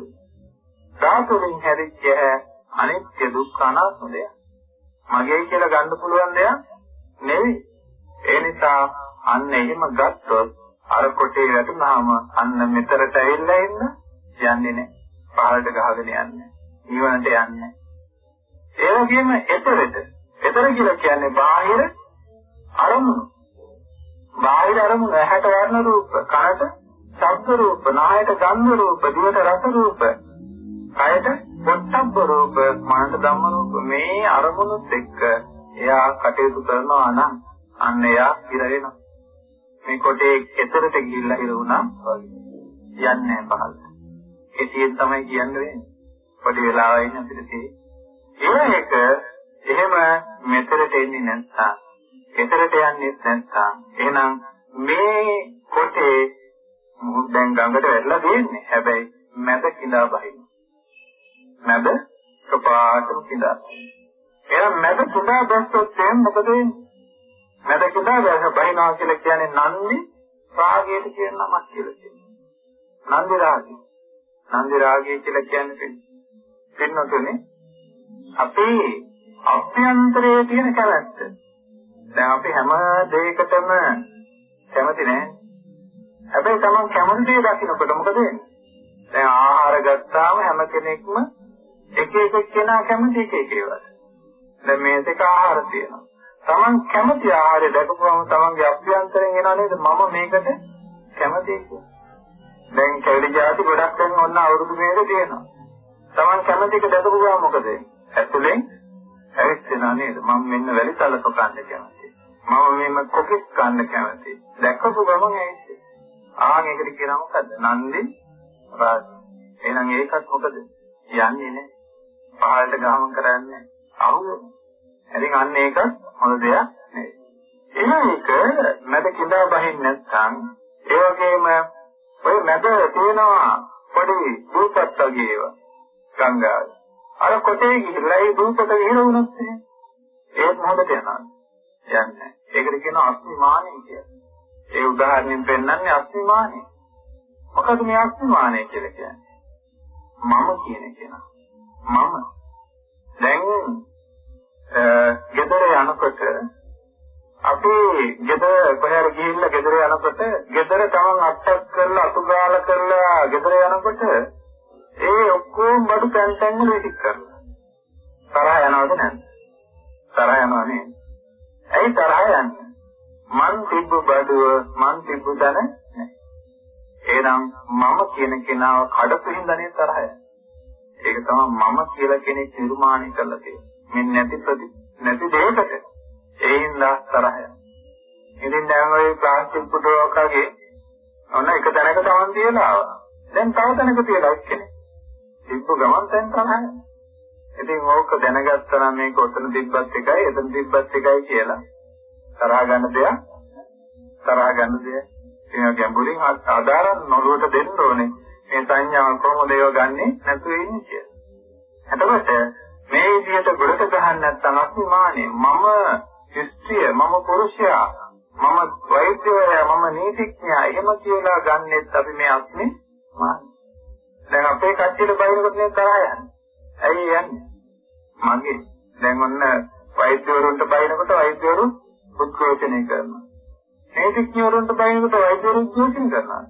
Speaker 2: ධාතුලින් හැදිච්ච අනිත්‍ය දුක්ඛ අනාත්ම දෙයක්. මගේ කියලා ගන්න පුළුවන් දෙයක් නෙවෙයි. ඒ නිසා අන්න එහෙම ගත්තොත් අර කොටේ වැටුනහම අන්න මෙතරට ඇවිල්ලා ඉන්න යන්නේ නැහැ. පහළට ගහගෙන යන්නේ. ඊවනට යන්නේ. ඒ වගේම එතරට. එතර කියලා කියන්නේ බාහිර අරමුණු. බාහිර අරමුණු ඇහැට වර්ණ රූප, කනට ශබ්ද රූප, නායට ගන්ධ රූප, දිවට රස රූප, කයට පොට්ටබ්බ රූප, මනට ධම්ම රූප මේ අරමුණුත් එක්ක එයා කටයුතු කරනවා නම් අන්න එයා ඉර වෙනවා. මේ කොටේ එතරට ගිහිල්ලා ඉර වුණා වගේ. යන්නේ පහළට. ඒ සියෙන් තමයි කියන්නේ. පොඩි වෙලාවයි ඉන්න අපිට ඒ එක එහෙම මෙතරට එන්නේ නැත්නම් එතරට යන්නේ නැත්නම් එහෙනම් මේ කොටේ මොහොත දැන් ගඟට වැටලා දෙන්නේ. හැබැයි මැද කිඳා බහින්න. මැද කපාටම කිඳා. එහෙනම් මැද කිඳා බැස්සොත් දැන් මොකද වෙන්නේ? මැද කිඳා බැස බහිනවා කියලා කියන්නේ නන්දි රාගයට කියන නමක් කියලා කියනවා. නන්දි රාගය. නන්දි රාගය කියලා කියන්නේ පින්නතුනේ අපේ අභ්‍යන්තරයේ තියෙන කැමැත්ත. දැන් අපි හැම දෙයකටම කැමති නෑ. හැබැයි Taman කැමති දේ දකින්නකොට මොකද වෙන්නේ? දැන් ආහාර ගත්තාම හැම කෙනෙක්ම එක එක කෙනා කැමති එක එක ඒවා. දැන් මේ දෙක ආහාර තියෙනවා. Taman කැමති ආහාරය දැකපුවම Tamanගේ අභ්‍යන්තරයෙන් එනවා නේද මම මේකට කැමතියි කියලා. දැන් කැවිලි જાති ගොඩක් දැන් ඔන්න අවුරුදු මේක තියෙනවා. Taman කැමති එක දැකපුවම මොකද වෙන්නේ? ඇතුලෙන් ඇවිස්සෙනා නේද? මම මෙන්න වැලි තලක කන්න කැමතියි. මම මෙන්න කොකිස් කන්න කැමතියි. දැකපු ගමන් ඇවිස්සෙනවා. ආන් ඒකට කියනවා මොකද්ද? නන්දි රාජ. එහෙනම් ඒකත් මොකද? යන්නේ නැහැ. පහළට ගමන් කරන්නේ අහුවෙන්නේ. ඉතින් අන්න ඒක හොඳ දෙයක් නෙවෙයි. එහෙනම් ඒක මැද කිඳා බහින්න නැත්නම් ඒ වගේම ඔය මැද තියෙනවා පොඩි දූපත් වගේ ඒවා ගංගාවේ. අර කොටේ ගිහිල්ලා ඒ දූපත ගිහින වුණොත් ඒත් මොහොතට යනවා. යන්නේ. ඒකට කියනවා අස්මිමානයි කියලා. ඒ උදාහරණයෙන් පෙන්වන්නේ අස්මිමානයි. මොකද මේ අස්මිමානයි කියලා කියන්නේ? මම කියන කෙනා. මම. දැන් ගෙදර යනකොට අපි ගෙදර කොහේ ගිහිල්ලා ගෙදර යනකොට ගෙදර තමන් අත්පත් කරලා අතුගාල කරලා ගෙදර යනකොට ඒ ඔක්කොම බඩු තැන් තැන් වල ඉතික් කරනවා. තරහ යනවද නැද්ද? තරහ යනවා නේද? ඇයි තරහ යන්නේ? මන් තිබ්බ බඩුව මන් තිබ්බ දන එහෙනම් මම කියන කෙනාව කඩපු හින්දානේ තරහය. ඒක තමයි මම කියලා කෙනෙක් නිර්මාණය කරලා තියෙන්නේ. මෙන්න නැති ප්‍රති නැති දෙයකට. ඒ හින්දා තරහය. ඉතින් දැන් ওই ප්ලාස්ටික් පුටුවක් වගේ ඔන්න එක තැනක තවන් තියලා ආවා. දැන් තව තැනක තියලා එක්කනේ. තිබ්බ ගමන් දැන් තරහය. ඉතින් ඕක දැනගත්තා නම් මේක ඔතන තිබ්බත් එකයි එතන තිබ්බත් එකයි කියලා තරහ ගන්න දෙයක් තරහ ගන්න දෙයක් ඒ ගැඹුරින් ආදාරම් නොලුවට දෙන්න ඕනේ මේ සංඥාව කොහොමද ඒව ගන්නෙ නැතුව ඉන්නේ කියලා. එතකොට මේ විදිහට ගොඩට ගහන්න නැත්නම් අස්මිමානේ මම ස්ත්‍රිය මම පුරුෂයා මම වෛද්‍යවරයා මම නීතිඥයා එහෙම කියලා ගන්නෙත් අපි මේ අස්මි මාන. දැන් අපේ කච්චියට බයිනකොට නේ තරහ යන්නේ. ඇයි යන්නේ? මගේ දැන් ඔන්න වෛද්‍යවරුන්ට බයිනකොට වෛද්‍යවරු උද්ඝෝෂණය කරනවා. නීතිඥවරුන්ට බයිනකොට වෛද්‍යවරු උද්ඝෝෂණය කරනවා.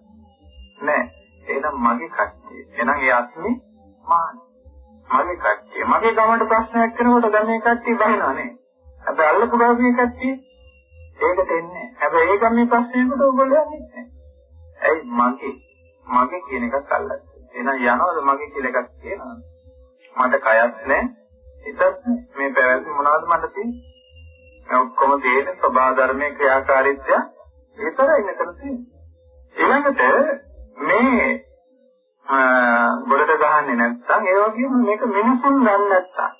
Speaker 2: නෑ. එහෙනම් මගේ කට්ටිය. එහෙනම් ඒ අස්මි මාන. මගේ කට්ටිය. මගේ ගමන්ට ප්‍රශ්නයක් කරනකොට දැන් මේ කට්ටිය බහිනවා නේ. හැබැයි අල්ලපු ගාමී කට්ටිය ඒකට එන්නේ. හැබැයි ඒ ගමේ ප්‍රශ්නයකට ඕගොල්ලෝ යන්නේ නැහැ. ඇයි මගේ මගේ කියන එකක් අල්ලන්නේ. එහෙනම් යනවද මගේ කියලා එකක් කියනවා. මට කයක් නැහැ. හිතත් මේ පැවැත්ම මොනවද මට තියෙන්නේ? ඔක්කොම තියෙන සබා ධර්මයේ ක්‍රියාකාරීත්වය විතරයි මෙතන තියෙන්නේ. ඊළඟට මේ ගොඩට ගහන්නේ නැත්නම් ඒ වගේම මේක මිනිසුන් ගන්න නැත්නම්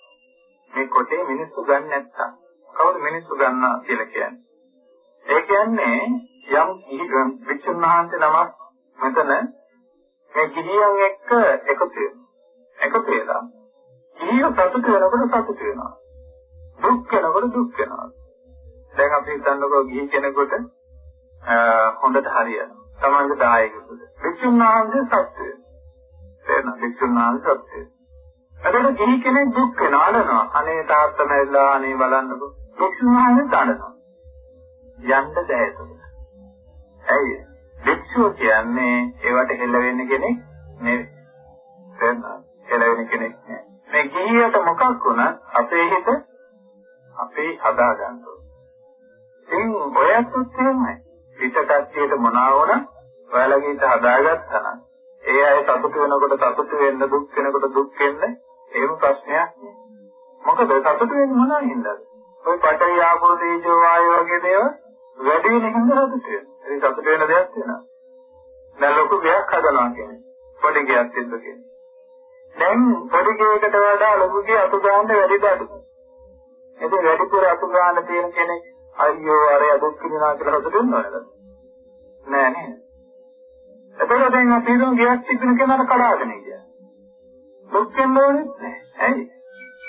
Speaker 2: මේ කොටේ මිනිස්සු ගන්න නැත්නම් කවුද මිනිස්සු ගන්නවා කියලා කියන්නේ? ඒ කියන්නේ යම් කිහිගම් විචුන්හන්සේ නමක් මෙතන මේ ගිහියන් එක්ක එකතු වෙනවා. එකතු වෙලා ගිහිය සතුට වෙනකොට සතුට වෙනවා. දුක් වෙනකොට දුක් වෙනවා. දැන් අපි හිතන්නකෝ ගිහි කෙනෙකුට හොඳට හරියනවා. තමන්ගේ දායකයෙකුට. වික්ෂුන් වහන්සේ සත්‍යය. තේරෙනවද? වික්ෂුන් වහන්සේ සත්‍යය. එතකොට ගිහි කෙනෙක් දුක් වෙනවා අඬනවා. අනේ තාත්තා මැරිලා අනේ බලන්නකෝ. වික්ෂුන් වහන්සේ අඬනවා. යන්න බෑ එතකොට. ඇයි? වික්ෂුව කියන්නේ ඒවට හෙල්ල වෙන්න කෙනෙක් නෙවෙයි. තේරෙනවද? හෙල්ල වෙන්න කෙනෙක් නෙවෙයි. මේ ගිහියට මොකක් වුණත් අපේ හිත අපේ හදා ගන්න ඕනේ. ඉතින් ඔයත් එහෙමයි. පිට කට්ටියට මොනවා වුණා ඔයාලගේ හිත හදාගත්තා නම් ඒ අය සතුට වෙනකොට සතුට වෙන්න දුක් වෙනකොට දුක් වෙන්න එහෙම ප්‍රශ්නයක් නෑ. මොකද සතුට වෙන්නේ මොනවා හින්දාද? ඔය පටවි ආපෝ තේජෝ වායෝ වගේ දේවල් වැඩි වෙන හින්දා සතුට වෙනවා. ඉතින් සතුට වෙන දෙයක් තියෙනවා. දැන් ලොකු ගයක් හදනවා කියන්නේ. පොඩි ගයක් තිබ්බ කියන්නේ. දැන් පොඩි ගයකට වඩා ලොකු ගේ අතු ගන්න වැඩි දඩු. ඉතින් වැඩිපුර අතු ගන්න තියෙන කෙනෙක් අයියෝ අර දුක් විඳිනා කියලා හොද දෙන්නවද? නෑ නේද? එතකොට දැන් අපි හිතමු ගයක් තිබෙන කෙනාට කඩාගෙන ගියා. දුක් වෙන්න ඕනේ නෑ. ඇයි?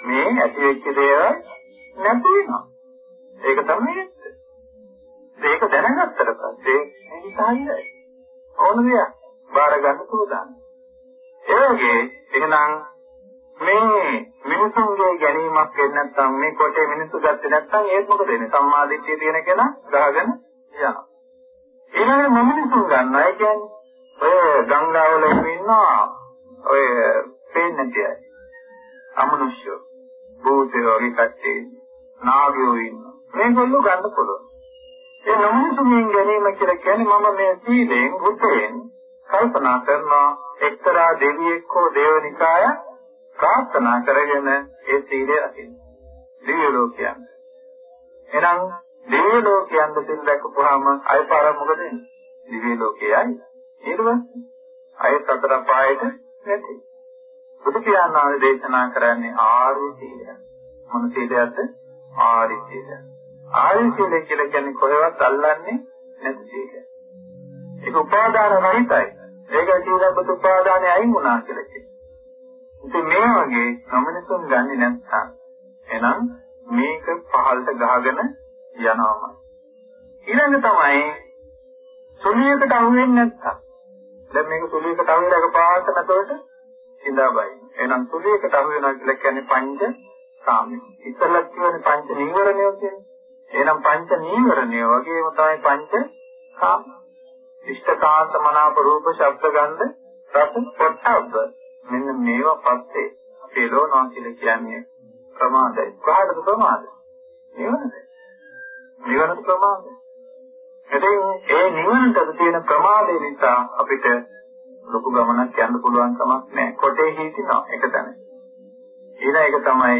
Speaker 2: මේ ඇති වෙච්ච දේවල් නැති වෙනවා. ඒක තමයි ඇත්ත. ඒක දැනගත්තට පස්සේ ඒක හරියයි. ඕන දෙයක් බාර ගන්න සූදානම්. ඒ වගේ එහෙනම් මේ මිනිසුන්ගේ ගැනීමක් වෙන්නේ නැත්නම් මේ කොටේ මිනිස්සු ගත්තේ නැත්නම් ඒත් මොකද වෙන්නේ? සම්මාදිට්ඨිය තියෙන කෙනා ගහගෙන යනවා. ඊළඟ මොමිනිසුන් ගන්නවා. ඒ කියන්නේ ඔය ගංගාවල ඉන්නවා ඔය පේන්නේ තියයි. අමනුෂ්‍ය භූතයෝ විකට්ටේ නාගයෝ ඉන්නවා. මේගොල්ලෝ ගන්න පුළුවන්. ඒ නොමිනිසුන්ගෙන් ගැනීම කියලා කියන්නේ මම මේ සීලෙන් බුතෙන් කල්පනා කරනවා එක්තරා දෙවියෙක් හෝ දේවනිකායක් ප්‍රාර්ථනා කරගෙන ඒ සීලය රකින්න. දිව්‍ය ලෝකයන්. එහෙනම් දිව්‍ය ලෝකයන් දෙසින් දැකපුවාම අයපාර මොකද වෙන්නේ? දිව්‍ය ලෝකයයි ඊට පස්සේ අය සතර පායට නැති. බුදු පියාණන් දේශනා කරන්නේ ආර්ය සීලය. මොන සීලයක්ද? ආර්ය සීලය. ආර්ය සීලය කියලා කියන්නේ කොහෙවත් අල්ලන්නේ නැති සීලය. ඒක උපාදාන රහිතයි. ඒක සීලබ්බත උපාදානයේ අයින් වුණා කියලා කියනවා. ඉතින් මේ වගේ සමනසුන් ගන්නේ නැත්නම් එහෙනම් මේක පහළට ගහගෙන යනවාමයි. ඊළඟ තමයි සුලියකට අහු වෙන්නේ නැත්නම් දැන් මේක සුලියකට අහු වෙලා පාට නැතොට ඉඳාබයි. එහෙනම් සුලියකට අහු වෙනවා කියලා කියන්නේ පංච කාමී. ඉස්සෙල්ලා කියන්නේ පංච නීවරණය කියන්නේ. එහෙනම් පංච නීවරණය වගේම තමයි පංච කාම. ඉෂ්ඨකාන්ත මනාප රූප ශබ්ද ගන්ධ රස පොට්ටබ්බ මෙන්න මේවා පස්සේ අපි එළවනවා කියලා කියන්නේ ප්‍රමාදයි. කොහොමද ප්‍රමාද? නිවනද? නිවනද ප්‍රමාදයි. එතෙන් ඒ නිවනට තියෙන ප්‍රමාදය නිසා අපිට ලොකු ගමනක් යන්න පුළුවන් කමක් නැහැ. කොටේ හිටිනවා එක තැන. ඊළඟ එක තමයි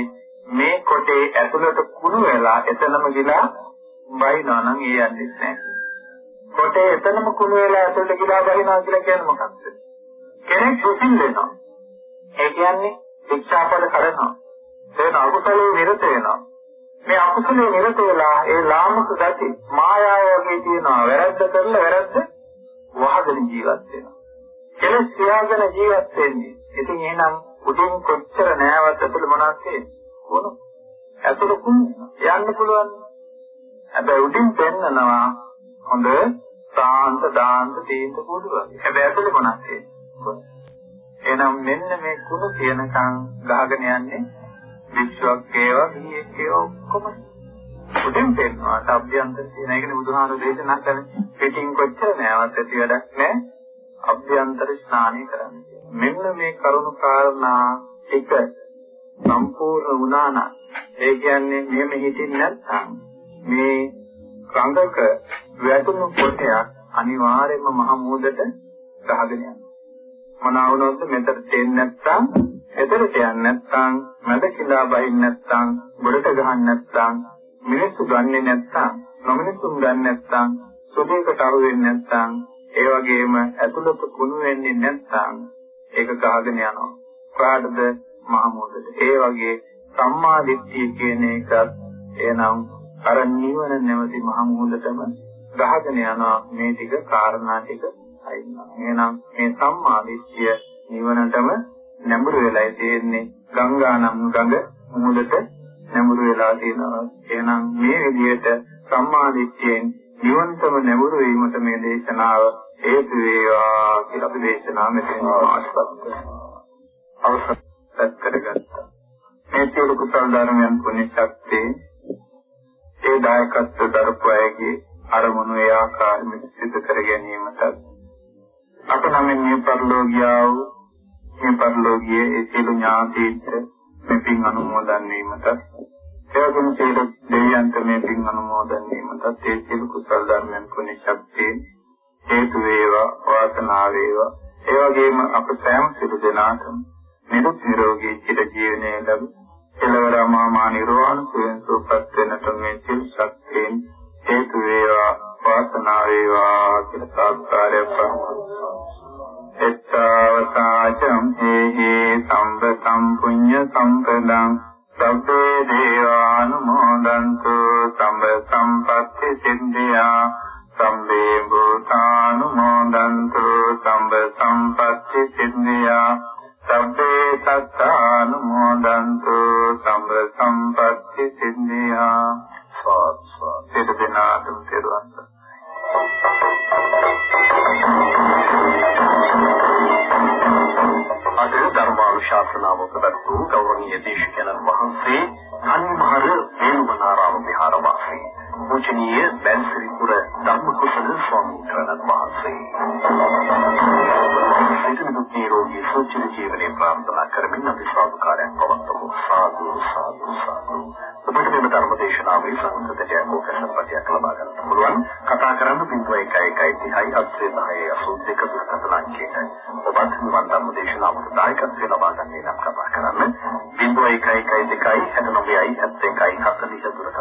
Speaker 2: මේ කොටේ ඇතුළට කුණු වෙලා එතනම ගිලා වහිනවා නම් ඒ යන්නේ නැහැ. කොටේ එතනම කුණු වෙලා ඇතුළට ගිලා වහිනවා කියලා කියන්නේ මොකක්ද? කෙනෙක් සුසිල් වෙනවා. ඒ කියන්නේ ශික්ෂාපද කඩනවා. ඒක අකුසලයේ නිරත වෙනවා. මේ අකුසලයේ නිරත වෙලා ඒ ලාමක ගති මායාව වගේ තියෙනවා. වැරද්ද කරලා වැරද්ද වහගෙන ජීවත් වෙනවා. කෙලස් තියාගෙන ජීවත් වෙන්නේ. ඉතින් එහෙනම් උඩින් කොච්චර නෑවත් ඇතුළ මොනවද තියෙන්නේ? කොන? ඇතුළ කුණ යන්න පුළුවන්. හැබැයි උඩින් පෙන්නනවා හොඳ සාන්ත දාන්ත තීන්ත කුඩුවක්. හැබැයි ඇතුළ මොනවද තියෙන්නේ? එහෙනම් මෙන්න මේ කුණු කියනකම් ගහගෙන යන්නේ විශ්වක් ඒවා ගිහියෙක් ඒවා ඔක්කොම උඩින් දෙන්නවා අභ්‍යන්තර තියෙන එකනේ බුදුහාමුදුරු දේශනා කරන්නේ පිටින් කොච්චර නෑවත් ඇති වැඩක් නෑ අභ්‍යන්තර ස්නානය කරන්නේ මෙන්න මේ කරුණු කාරණා එක සම්පූර්ණ වුණා නම් ඒ කියන්නේ මෙහෙම හිතින් නැත්නම් මේ රංගක වැටුණු කොටයක් අනිවාර්යයෙන්ම මහ මූදට ගහගෙන යනවා. මොනවා වුණොත් මෙතන තෙන්නේ නැත්නම් එතරට යන්නේ නැත්නම් මැද කිලා බහින්න නැත්නම් ගොඩට ගහන්න නැත්නම් මිනිස්සු ගන්නෙ නැත්නම් නොමිනිසුන් ගන්න නැත්නම් සුභයකට අහු වෙන්නේ නැත්නම් ඒ වගේම ඇතුළත කුණු වෙන්නේ නැත්නම් ඒක ගහගෙන යනවා. කාටද මහමෝදට ඒ වගේ සම්මා දිට්ඨිය කියන එකත් එනම් අර නිවන නැවති මහමෝදටම ගහගෙන යනවා මේ ටික කාරණා ටික එහෙනම් මේ සම්මා දිට්ඨිය නිවනටම නැඹුරු වෙලා තියෙන්නේ. ගංගා නම් ගඟ මුහුදට නැඹුරු වෙලා තියෙනවා. එහෙනම් මේ විදිහට සම්මා දිට්ඨියෙන් නිවන්තම නැඹුරු වීමට මේ දේශනාව හේතු වේවා කියලා අපි දේශනාව මෙතන ආශිර්වාද අවසන් කරගත්තා. මේ සියලු කුසල ධර්මයන් පුණ්‍ය ශක්තිය ඒ දායකත්ව දරපු අයගේ අරමුණු ඒ ආකාරයෙන් සිදු කර ගැනීමට අප නම් මේ පරිලෝකියා වූ මේ පරිලෝකීය ඒ සියලු ඥාතීන්ට මේ පින් අනුමෝදන් වීමට එවැගේම සියලු දෙවියන්ට මේ පින් අනුමෝදන් වීමට ඒ සියලු කුසල ධර්මයන් පුණ්‍ය ශක්තිය හේතු වේවා වාසනාව වේවා ඒ වගේම අප සෑම සියලු දෙනාටම නිරුක් නිරෝගී චිර ජීවනයේ ලැබ එළවරමා මා නිර්වාණ සුවෙන් සුවපත් වෙනට මේ සිල් ශක්තියෙන් හේතු වේවා වාසනාව වේවා කියලා සාදුකාරය පවතුනා. එත්තවතාචම් හේහි සම්පතම් පුඤ්ඤ සම්පදං සබ්බේ දේවානුමෝදන්තු සම්බ සම්පත්ති සිද්ධියා සම්බේ භූතානුමෝදන්තු සම්බ සම්පත්ති සිද්ධියා සබ්බේ සත්තානුමෝදන්තු සම්බ සම්පත්ති සිද්ධියා සාත්සා සිතේනාතුම් තෙරුවන්
Speaker 1: අද ධර්මානුශාසනාව ප්‍රදත්තු ගෞරවනීය දේශකයන්න් වහන්සේ ධම්මහර වේළුවනාරාම විහාරවාසී පූජනීය නිරෝගී සුචිර ජීවනයේ ප්‍රාර්ථනා කරමින් අපි සාදුකාරයක් පවත්වමු. සාදු සාදු සාදු. ඔබට මේ ධර්ම දේශනාවේ සංකතයක් ඕකසප්පතියක් ලබා ගන්න පුළුවන්. කතා කරන්න බිඳුව 1 1 30 710 82 දුරකථන අංකයට ඔබත් නිවන් ධර්ම දේශනාවට දායකත්වය ලබා ගන්න නම් කතා කරන්න. බිඳුව 1 1 2 69 71 40 දුරකථන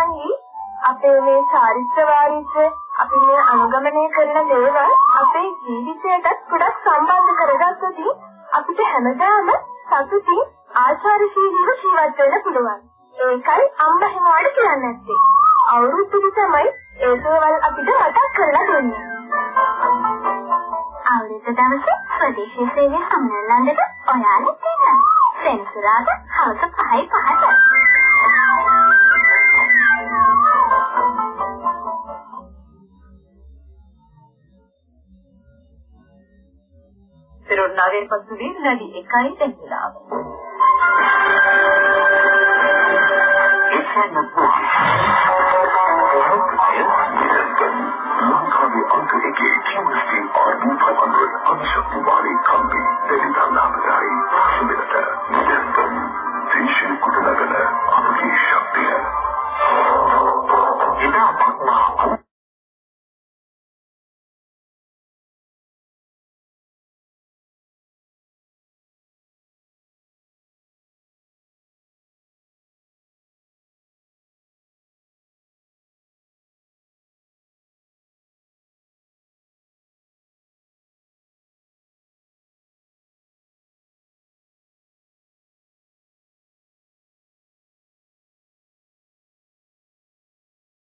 Speaker 3: මොකද නංගි අපේ මේ චාරිත්‍ර වාරිත්‍ර අපි මේ අනුගමනය කරන දේවල් අපේ ජීවිතයටත් ගොඩක් සම්බන්ධ කරගත්තොත් අපිට හැමදාම සතුටින් ආචාරශීලීව ජීවත් වෙන්න පුළුවන්. ඒකයි අම්මා හැමෝට කියන්නේ නැත්තේ. අවුරුද්දෙදි තමයි ඒ දේවල් අපිට මතක් කරලා දෙන්නේ. අවුරුද්ද දවසේ ස්වදේශීය සේවය සම්මේලනයකට ඔයාලත් එන්න. සෙන්සුරාදා හවස පෙරොන්නාවේ පසුබිම්
Speaker 4: වැඩි 1යි දැකිලා. ලංකාවේ අංක එකේ QST
Speaker 1: R2500 අනුශක්තිමානී කම්පි දෙලිතානාමදායි සිමිලට නිරන්තරයෙන් දේශන කොට නගන අපගේ ශක්තිය. ඉතාමත්ම